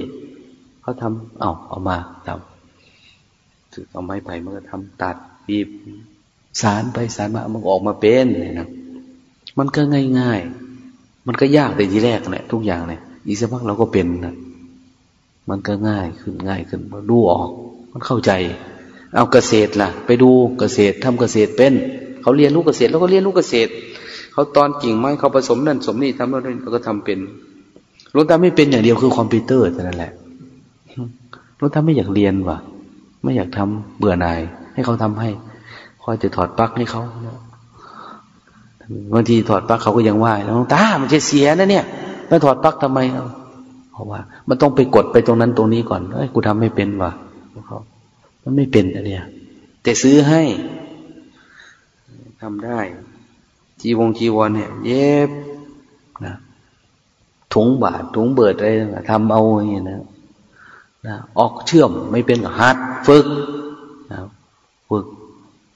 เขาทำเอาเอามาทำถือเอาไม้ไผ่มันก็ทำตัดบีบสารไปสารมามันออกมาเป็นเลยนะมันก็ง่ายง่ายมันก็ยากแต่ทีแรกเนี่ยทุกอย่างเนี่ยอีสักพักเราก็เป็นนะมันก็ง่ายขึ้นง่ายขึ้นดูออก มันเข้าใจ เอาเกษตรล่ะ ไปดูเกษตรทำเกษตรเป็นเขาเรียนรู้เกษตรแล้วก็เรียนรู้เกษตรเขาตอนกิ่งไม้เขาผสมนั่นสมนี่ทำนั่นเราก็ทำเป็นหลวงตาไม่เป็นอย่างเดียวคือคอมพิวเตอร์แต่นั่นแหละหลวงตาไม่อยากเรียนว่ะ ไม่อยากทำเบื่อหน่าย ให้เขาทำให้คอยจะถอดปลั๊กให้เขาบางทีถอดปลั๊กเขาก็ยังว่าหลวงตามันจะเสียนะเนี่ยไม่ถอดปลั๊กทำไมเพราะว่า มันต้องไปกดไปตรงนั้นตรงนี้ก่อนเอ้ยกูทำไม่เป็นว่ะ มันไม่เป็นอันเนี้ยแต่ซื้อให้ทำได้ จีวงจีวรเนี่ย เย็บนะถุงบาทถุงเบิดอะไรทำเอาอย่างนี้นะนะออกเชื่อมไม่เป็นก็หัดฝึกนะฝึก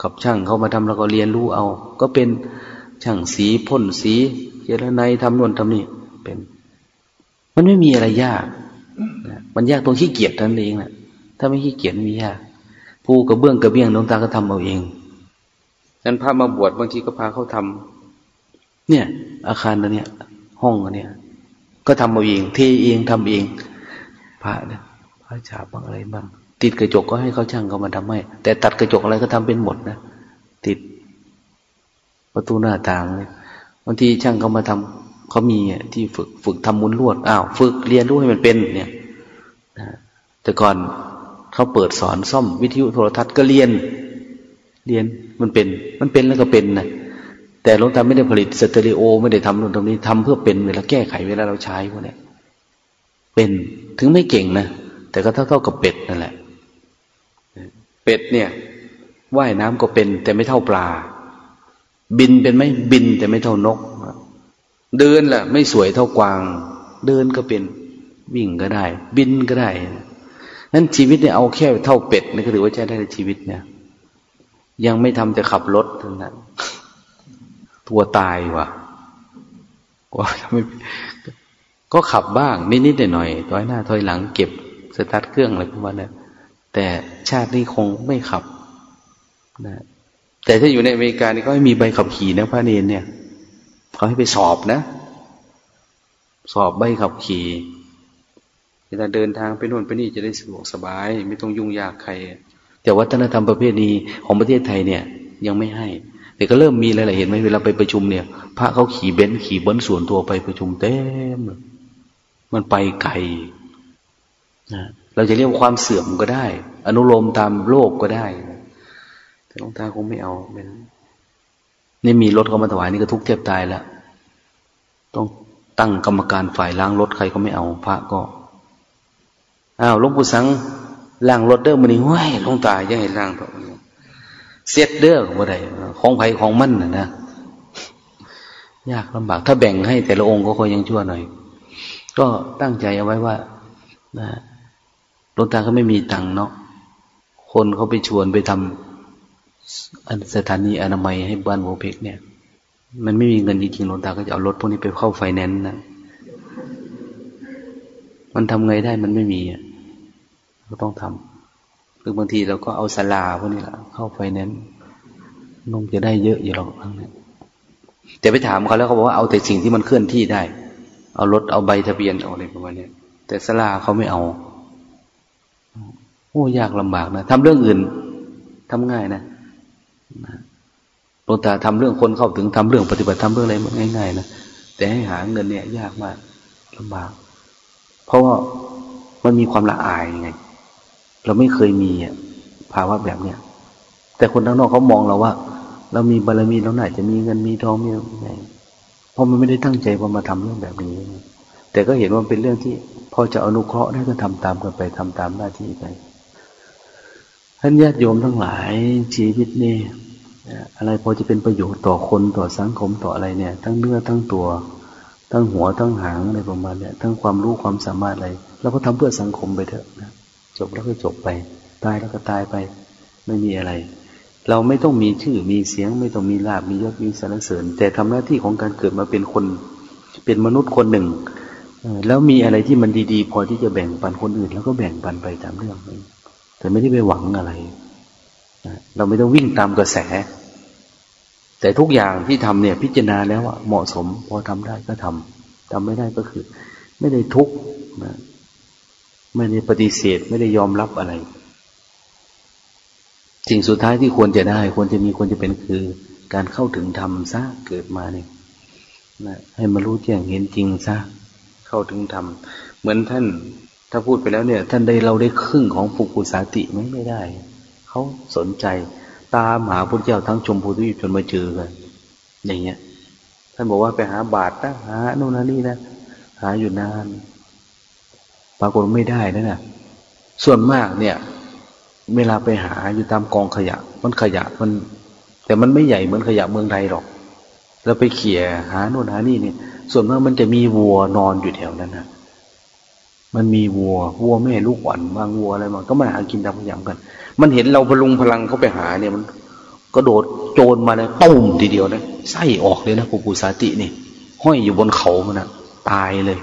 กับช่างเขามาทำแล้วก็เรียนรู้เอา ก็เป็นช่างสีพ่นสีเจรไนทำนวนทำนี่เป็น มันไม่มีอะไรยากนะมันยากตรงขี้เกียจนั่นเองนะถ้าไม่ขี้เกียจไม่มียาก ผู้กระเบื้องกระเบี้ยงดวงตาก็ทำเอาเองนั้นพระมาบวชบางทีก็พาเขาทำเนี่ย อาคารตัวเนี้ยห้องอันเนี้ยก็ทำเอาเองเทเองทำเองพระเนี่ยพระฉาบบางอะไรบ้างติดกระจกก็ให้เขาช่างเขามาทำให้ แต่ตัดกระจกอะไรก็ทำเป็นหมดนะติดประตูหน้าต่างเลยบางทีช่างเขามาทำเขามีที่ฝึกฝึกทำมุนลวดอ้าว ฝึกเรียนรู้ให้มันเป็น เนี่ยแต่ก่อน เขาเปิดสอนซ่อมวิทยุโทรทัศน์ก็เรียน เรียนมันเป็น มันเป็นแล้วก็เป็นนะแต่หลวงตาไม่ได้ผลิตสเตอริโอ ไม่ได้ทำตรงนี้ทำเพื่อเป็นเวลาแก้ไขเวลาเราใช้พวกนี้เป็นถึงไม่เก่งนะแต่ก็เท่าเท่ากับเป็ดนั่นแหละ เป็ดเนี่ยว่ายน้ำก็เป็น แต่ไม่เท่าปลา บินเป็นไหมบิน แต่ไม่เท่านก เดินแหละไม่สวยเท่ากวาง เดินก็เป็น วิ่งก็ได้ บินก็ได้ นั้นชีวิตเนี่ยเอาแค่เท่าเป็ดนี่ก็ถือว่าใช้ได้ในชีวิตเนี่ย ยังไม่ทำจะขับรถเท่านั้น ตัวตายว่ะว่าไม่ก็ขับบ้าง นิดๆหน่อยๆถอยหน้าถอยหลังเก็บสตาร์ทเครื่องอะไรพวกนั้นแต่ชาตินี้คงไม่ขับนะแต่ถ้าอยู่ในอเมริกานี่ก็ให้มีใบขับขี่นะพระเนนเนี่ยเขาให้ไปสอบนะ สอบใบขับขี่ เวลาเดินทางไปโน่นไปนี่จะได้สะดวกสบาย ไม่ต้องยุ่งยากใคร แต่วัฒนธรรมประเภทนี้ของประเทศไทยเนี่ยยังไม่ให้ แต่ก็เริ่มมีอะไรเห็นไหมเวลาไปประชุมเนี่ย พระเขาขี่เบนซ์ขี่เบนซ์ส่วนตัวไปประชุมเต็มมันไปไกลนะเราจะเรียกว่าความเสื่อมก็ได้ อนุโลมตามโลกก็ได้ แต่หลวงตาคงไม่เอาเป็นนี่มีรถเขามาถวายนี่ก็ทุกเทียบตายแล้วต้องตั้งกรรมการฝ่ายล้างรถใครก็ไม่เอา พระก็ อ้าวหลวงปู่สังล่างรถเด้อมันนี่ห้วยลงตายยังไงล่างตัวเสียดเด้อบ่ได้ของไผของมันนะนะยากลำบาก ถ้าแบ่งให้แต่ละองค์ก็คอยยังชั่วหน่อย ก็ตั้งใจเอาไว้ว่านะหลวงตาก็ไม่มีตังค์เนาะคนเขาไปชวนไปทำสถานีอนามัยให้บ้านโวเพกเนี่ย มันไม่มีเงินจริงๆหลวงตาก็จะเอารถพวกนี้ไปเข้าไฟแนนซ์นะมันทำไงได้มันไม่มี ก็ต้องทำหรือบางทีเราก็เอาศาลาพวกนี้แหละเข้าไฟแนนซ์นงจะได้เยอะอยู่หรอกทั้งนั้นแต่ไปถามเขาแล้วเขาบอกว่าเอาแต่สิ่งที่มันเคลื่อนที่ได้ เอารถเอาใบทะเบียนเอาอะไรประมาณนี้แต่สลาเขาไม่เอาโอ้ยากลำบากนะทำเรื่องอื่นทำง่ายนะหลวงตาทำเรื่องคนเข้าถึงทำเรื่องปฏิบัติทำเรื่องอะไรมันง่ายๆนะแต่ให้หาเงินเนี่ย ยากมากลำบาก เพราะว่ามันมีความละอายไง เราไม่เคยมีภาวะแบบเนี้ยแต่คนทั้งนอกเขามองเราว่า เรามีบารมีเราไหนจะมีเงินมีทองมีอะไรเพราะมันไม่ได้ตั้งใจว่ามาทำเรื่องแบบนี้ แต่ก็เห็นว่าเป็นเรื่องที่ พอจะอนุเคราะห์ได้ก็ทำตามกันไปทำตามหน้าที่ไปท่านญาติโยมทั้งหลายชีวิตนี่อะไรพอจะเป็นประโยชน์ต่อคนต่อสังคมต่ออะไรเนี่ย ทั้งเนื้อทั้งตัว ทั้งหัวทั้งหางอะไรประมาณเนี่ยทั้งความรู้ความสามารถอะไรเราก็ทำเพื่อสังคมไปเถอะนะ บแล้วก็จบไป ตายแล้วก็ตายไป ไม่มีอะไร เราไม่ต้องมีชื่อมีเสียง ไม่ต้องมีลาบมียศมีสรรเสริญ แต่ทำหน้าที่ของการเกิดมาเป็นคน เป็นมนุษย์คนหนึ่งแล้วมีอะไรที่มันดีๆ พอที่จะแบ่งปันคนอื่น แล้วก็แบ่งปันไปตามเรื่องแต่ไม่ได้ไปหวังอะไรเราไม่ต้องวิ่งตามกระแส แต่ทุกอย่างที่ทำเนี่ย พิจารณาแล้วเหมาะสม พอทำได้ก็ทำทำไม่ได้ก็คือ ไม่ได้ทุกข์ ไม่ได้ปฏิเสธไม่ได้ยอมรับอะไร สิ่งสุดท้ายที่ควรจะได้ ควรจะมีควรจะเป็นคือ การเข้าถึงธรรมซะเกิดมาเนี่ยนะให้มารู้แจ้งเห็นจริงซะเข้าถึงธรรมเหมือนท่าน ถ้าพูดไปแล้วเนี่ย ท่านได้เราได้ครึ่งของปุกุสาติไหมไม่ได้เขาสนใจตามหาพุทธเจ้าทั้งชมพูทวีปจนมาเจอกันอย่างเงี้ย ท่านบอกว่าไปหาบาทนะหาโน่นนี่นะหาอยู่นาน ปรากฏไม่ได้นะน่ะส่วนมากเนี่ย เวลาไปหาอยู่ตามกองขยะ มันขยะมัน แต่มันไม่ใหญ่เหมือนขยะเมืองไทยหรอกเราไปเขี่ยหาโน่นหานี่เนี่ย ส่วนมากมันจะมีวัวนอนอยู่แถวนั้นนะมันมีวัววัวแม่ลูกอ่อนบางวัวอะไรมาก็มาหากินตามขยะกัน มันเห็นเราพลุงพลังเขาไปหาเนี่ยมันก็โดดโจรมาเลยตุ้มทีเดียวนะไส้ออกเลยนะปุกุสาตินี่ห้อยอยู่บนเขามันนะตายเลย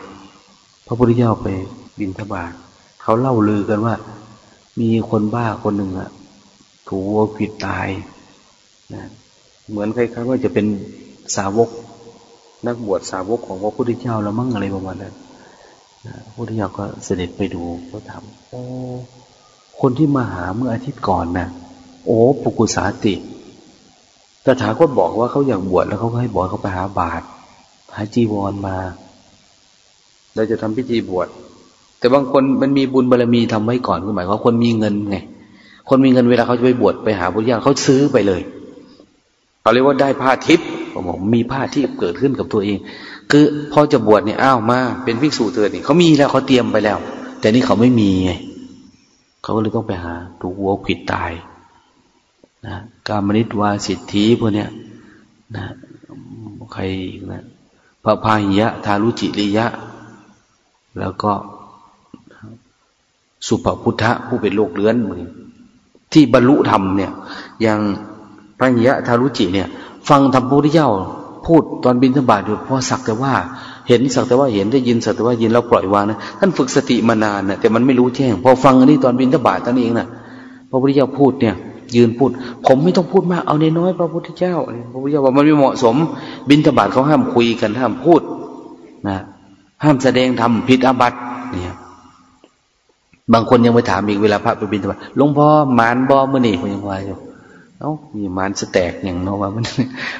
พระพุทธเจ้าไป บินทบาทเขาเล่าลือกันว่า มีคนบ้าคนหนึ่งอะถูกวัวขิดตายนะเหมือนใครๆว่าจะเป็นสาวก นักบวชสาวกของพระพุทธเจ้าแล้วมั่งอะไรประมาณนั้นพระพุทธเจ้าก็เสด็จไปดูก็ถามโอ้คนที่มาหาเมื่ออาทิตย์ก่อนนะ่ะ โอ้ปุกุสาติตถาคตบอกว่าเขาอยากบวชแล้วเขาก็ให้บวชเขาไปหาบาตรหาจีวรมาเราจะทำพิธีบวช แต่บางคนมันมีบุญบารรมีทำไว้ก่อนคือหมายว่าคนมีเงินไง คนมีเงินเวลาเขาจะไปบวชไปหาพุทธเจ้าเขาซื้อไปเลยเขาเรียกว่าได้ผ้าทิพย์ผมบอกมีผ้าที่เกิดขึ้นกับตัวเอง คือพอจะบวชเนี่ยอ้าวมาเป็นภิกษุเถิดนี่เขามีแล้วเขาเตรียมไปแล้ว แต่นี่เขาไม่มีไงเขาก็เลยต้องไปหาถูกวัวขิดตายนะการมนิตวาสิทธิพวกเนี้ยนะใครนะพระพายะทารุจิริยะ แล้วก็ สุภพุทธะผู้เป็นโลกเลื้อนมือที่บรรลุธรรมเนี่ยอย่างพระหิยะทารุจิเนี่ย ฟังธรรมพุทธเจ้าพูดตอนบินธบาตอยู่พราะสักแต่ว่า เห็นสักแต่ว่าเห็นได้ยินสักแต่ว่ายินเราปล่อยวางนะท่านฝึกสติมานานนะแต่มันไม่รู้แจ้งพอฟังอันนี้ตอนบินทบาทท่านเองนะพระพุทธเจ้าพูดเนี่ย ยืนพูด ผมไม่ต้องพูดมากเอาในน้อยพระพุทธเจ้าพระพุทธเจ้าว่ามันไม่เหมาะสม บินทบาทเขาห้ามคุยกันห้ามพูดนะห้ามแสดงทำผิดอาบัติเนี่ย บางคนยังไปถามอีกเวลาพระไปบินทบาทหลวงพ่อมานบอมื่อนี่ผมยังว่าอยู่เอ้ามีมานสแตกอย่างเนาะว่ามัน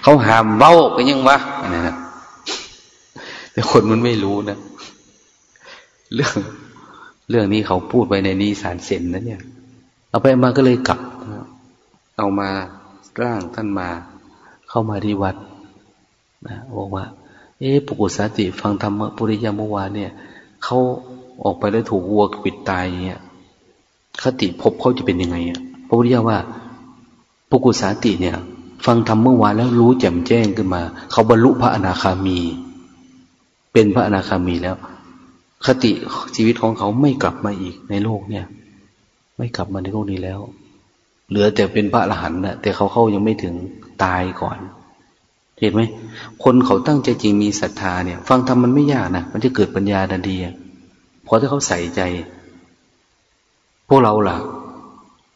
เขาหามเบ้าก็ยังวะนะแต่คนมันไม่รู้นะเรื่อง เรื่องนี้เขาพูดไปในนี้สารเซนนะเนี่ย เอาไปมาก็เลยกลับเอามาร่างท่านมา เข้ามาที่วัดนะบอกว่า เอ๊ะปุกุสาติ ฟังธรรมปุริยามวานเนี่ยเขา ออกไปแล้วถูกวัวปิดตายอย่างเงี้ยคติพบเขาจะเป็นยังไงอะพระพุทธเจ้าว่าปุกุสาติเนี่ย ฟังธรรมเมื่อวานแล้วรู้แจ่มแจ้งขึ้นมา เขาบรรลุพระอนาคามี เป็นพระอนาคามีแล้ว คติชีวิตของเขาไม่กลับมาอีกในโลกเนี่ย ไม่กลับมาในโลกนี้แล้ว เหลือแต่เป็นพระอรหันต์นะแต่เขาเข้ายังไม่ถึงตายก่อนเห็นไหมคนเขาตั้งใจจริงมีศรัทธาเนี่ย ฟังธรรมมันไม่ยากนะมันจะเกิดปัญญาดันดี พอถ้าเขาใส่ใจ พวกเราล่ะ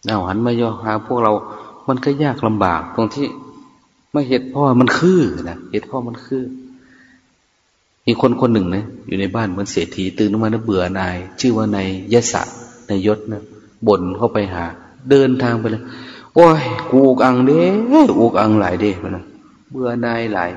เอาหันมาย่อหา พวกเรา มันก็ยากลำบาก ตรงที่ไม่เหตุพ่อมันคือนะเหตุพ่อมันคือ มีคนคนหนึ่งนะอยู่ในบ้านเหมือนเศรษฐีตื่นมาแล้วเบื่อนาย ชื่อว่านายยศนายยศนะบ่นเข้าไปหา เดินทางไปเลยโอ้ยกูอกอังเด้อุกอังหลายเด้นะเบื่อนายหลาย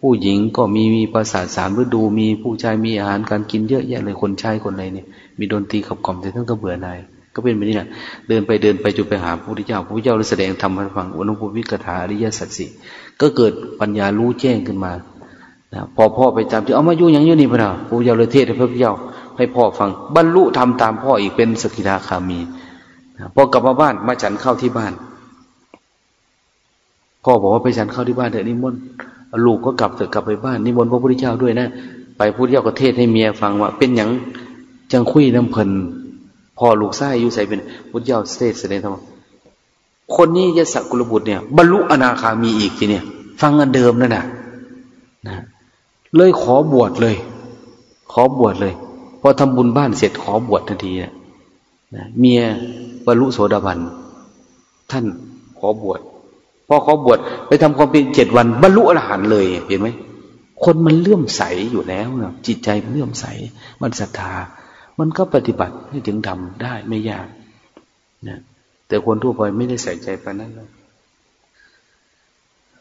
ผู้หญิงก็มีมีประสาทสามฤดูมีผู้ชายมีอาหารการกินเยอะแยะเลยคนชายคนอะไรเนี่ย มีดนตรีขับกล่อมแต่ท่านก็เบื่อนายก็เป็นแบบนี้แหละเดินไปเดินไปจนไปหาพระพุทธเจ้าพระพุทธเจ้าเลยแสดงธรรมให้ฟังอนุภูมิกถาอริยสัจสี่ก็เกิดปัญญารู้แจ้งขึ้นมานะพอพ่อไปจำที่เอามายุ่งอย่างนี้นี่พระนาพระพุทธเจ้าเลยเทศให้พระพุทธเจ้าให้พ่อฟังบรรลุทำตามพ่ออีกเป็นสกิทาคามีพอกลับมาบ้านมาฉันเข้าที่บ้าน พ่อบอกว่าไปฉันเข้าที่บ้านเถอะนิมนต์ลูกก็กลับเถอะกลับไปบ้านนิมนต์พระพุทธเจ้าด้วยนะไปพุทธเจ้าก็เทศให้เมียฟังว่า เป็นอย่างจังคุยน้ำเพลินพ่อลูกไส้อยู่ใส่เป็นพุทธเจ้าเทศแสดงธรรมคนนี้ยศกุลบุตรเนี่ย บรรลุอนาคามีอีกทีเนี่ย ฟังอันเดิมนั่นน่ะนะเลยขอบวชเลย ขอบวชเลยพอทำบุญบ้านเสร็จขอบวชทันทีนะเมียบรรลุโสดาบันท่านขอบวช พอเขอบวชไปทำความเพียรเจ็ดวันบรรลุอรหันต์เลย เห็นไหมคนมันเลื่อมใสอยู่แล้วนะจิตใจมันเลื่อมใส มันศรัทธา มันก็ปฏิบัติให้ถึงทำได้ไม่ยากนะแต่คนทั่วไปไม่ได้ใส่ใจไปนั้นเลย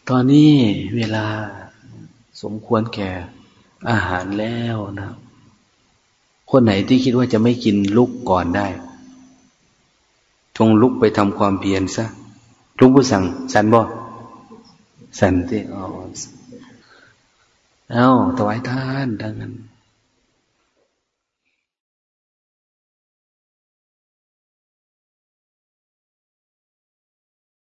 ตอนนี้เวลาสมควรแก่อาหารแล้วนะ คนไหนที่คิดว่าจะไม่กินลุกก่อนได้จงลุกไปทำความเพียรซะ ลุงผู้สั่ง สันบ่สันที่อ๋อเอาถวายทานดังนั้น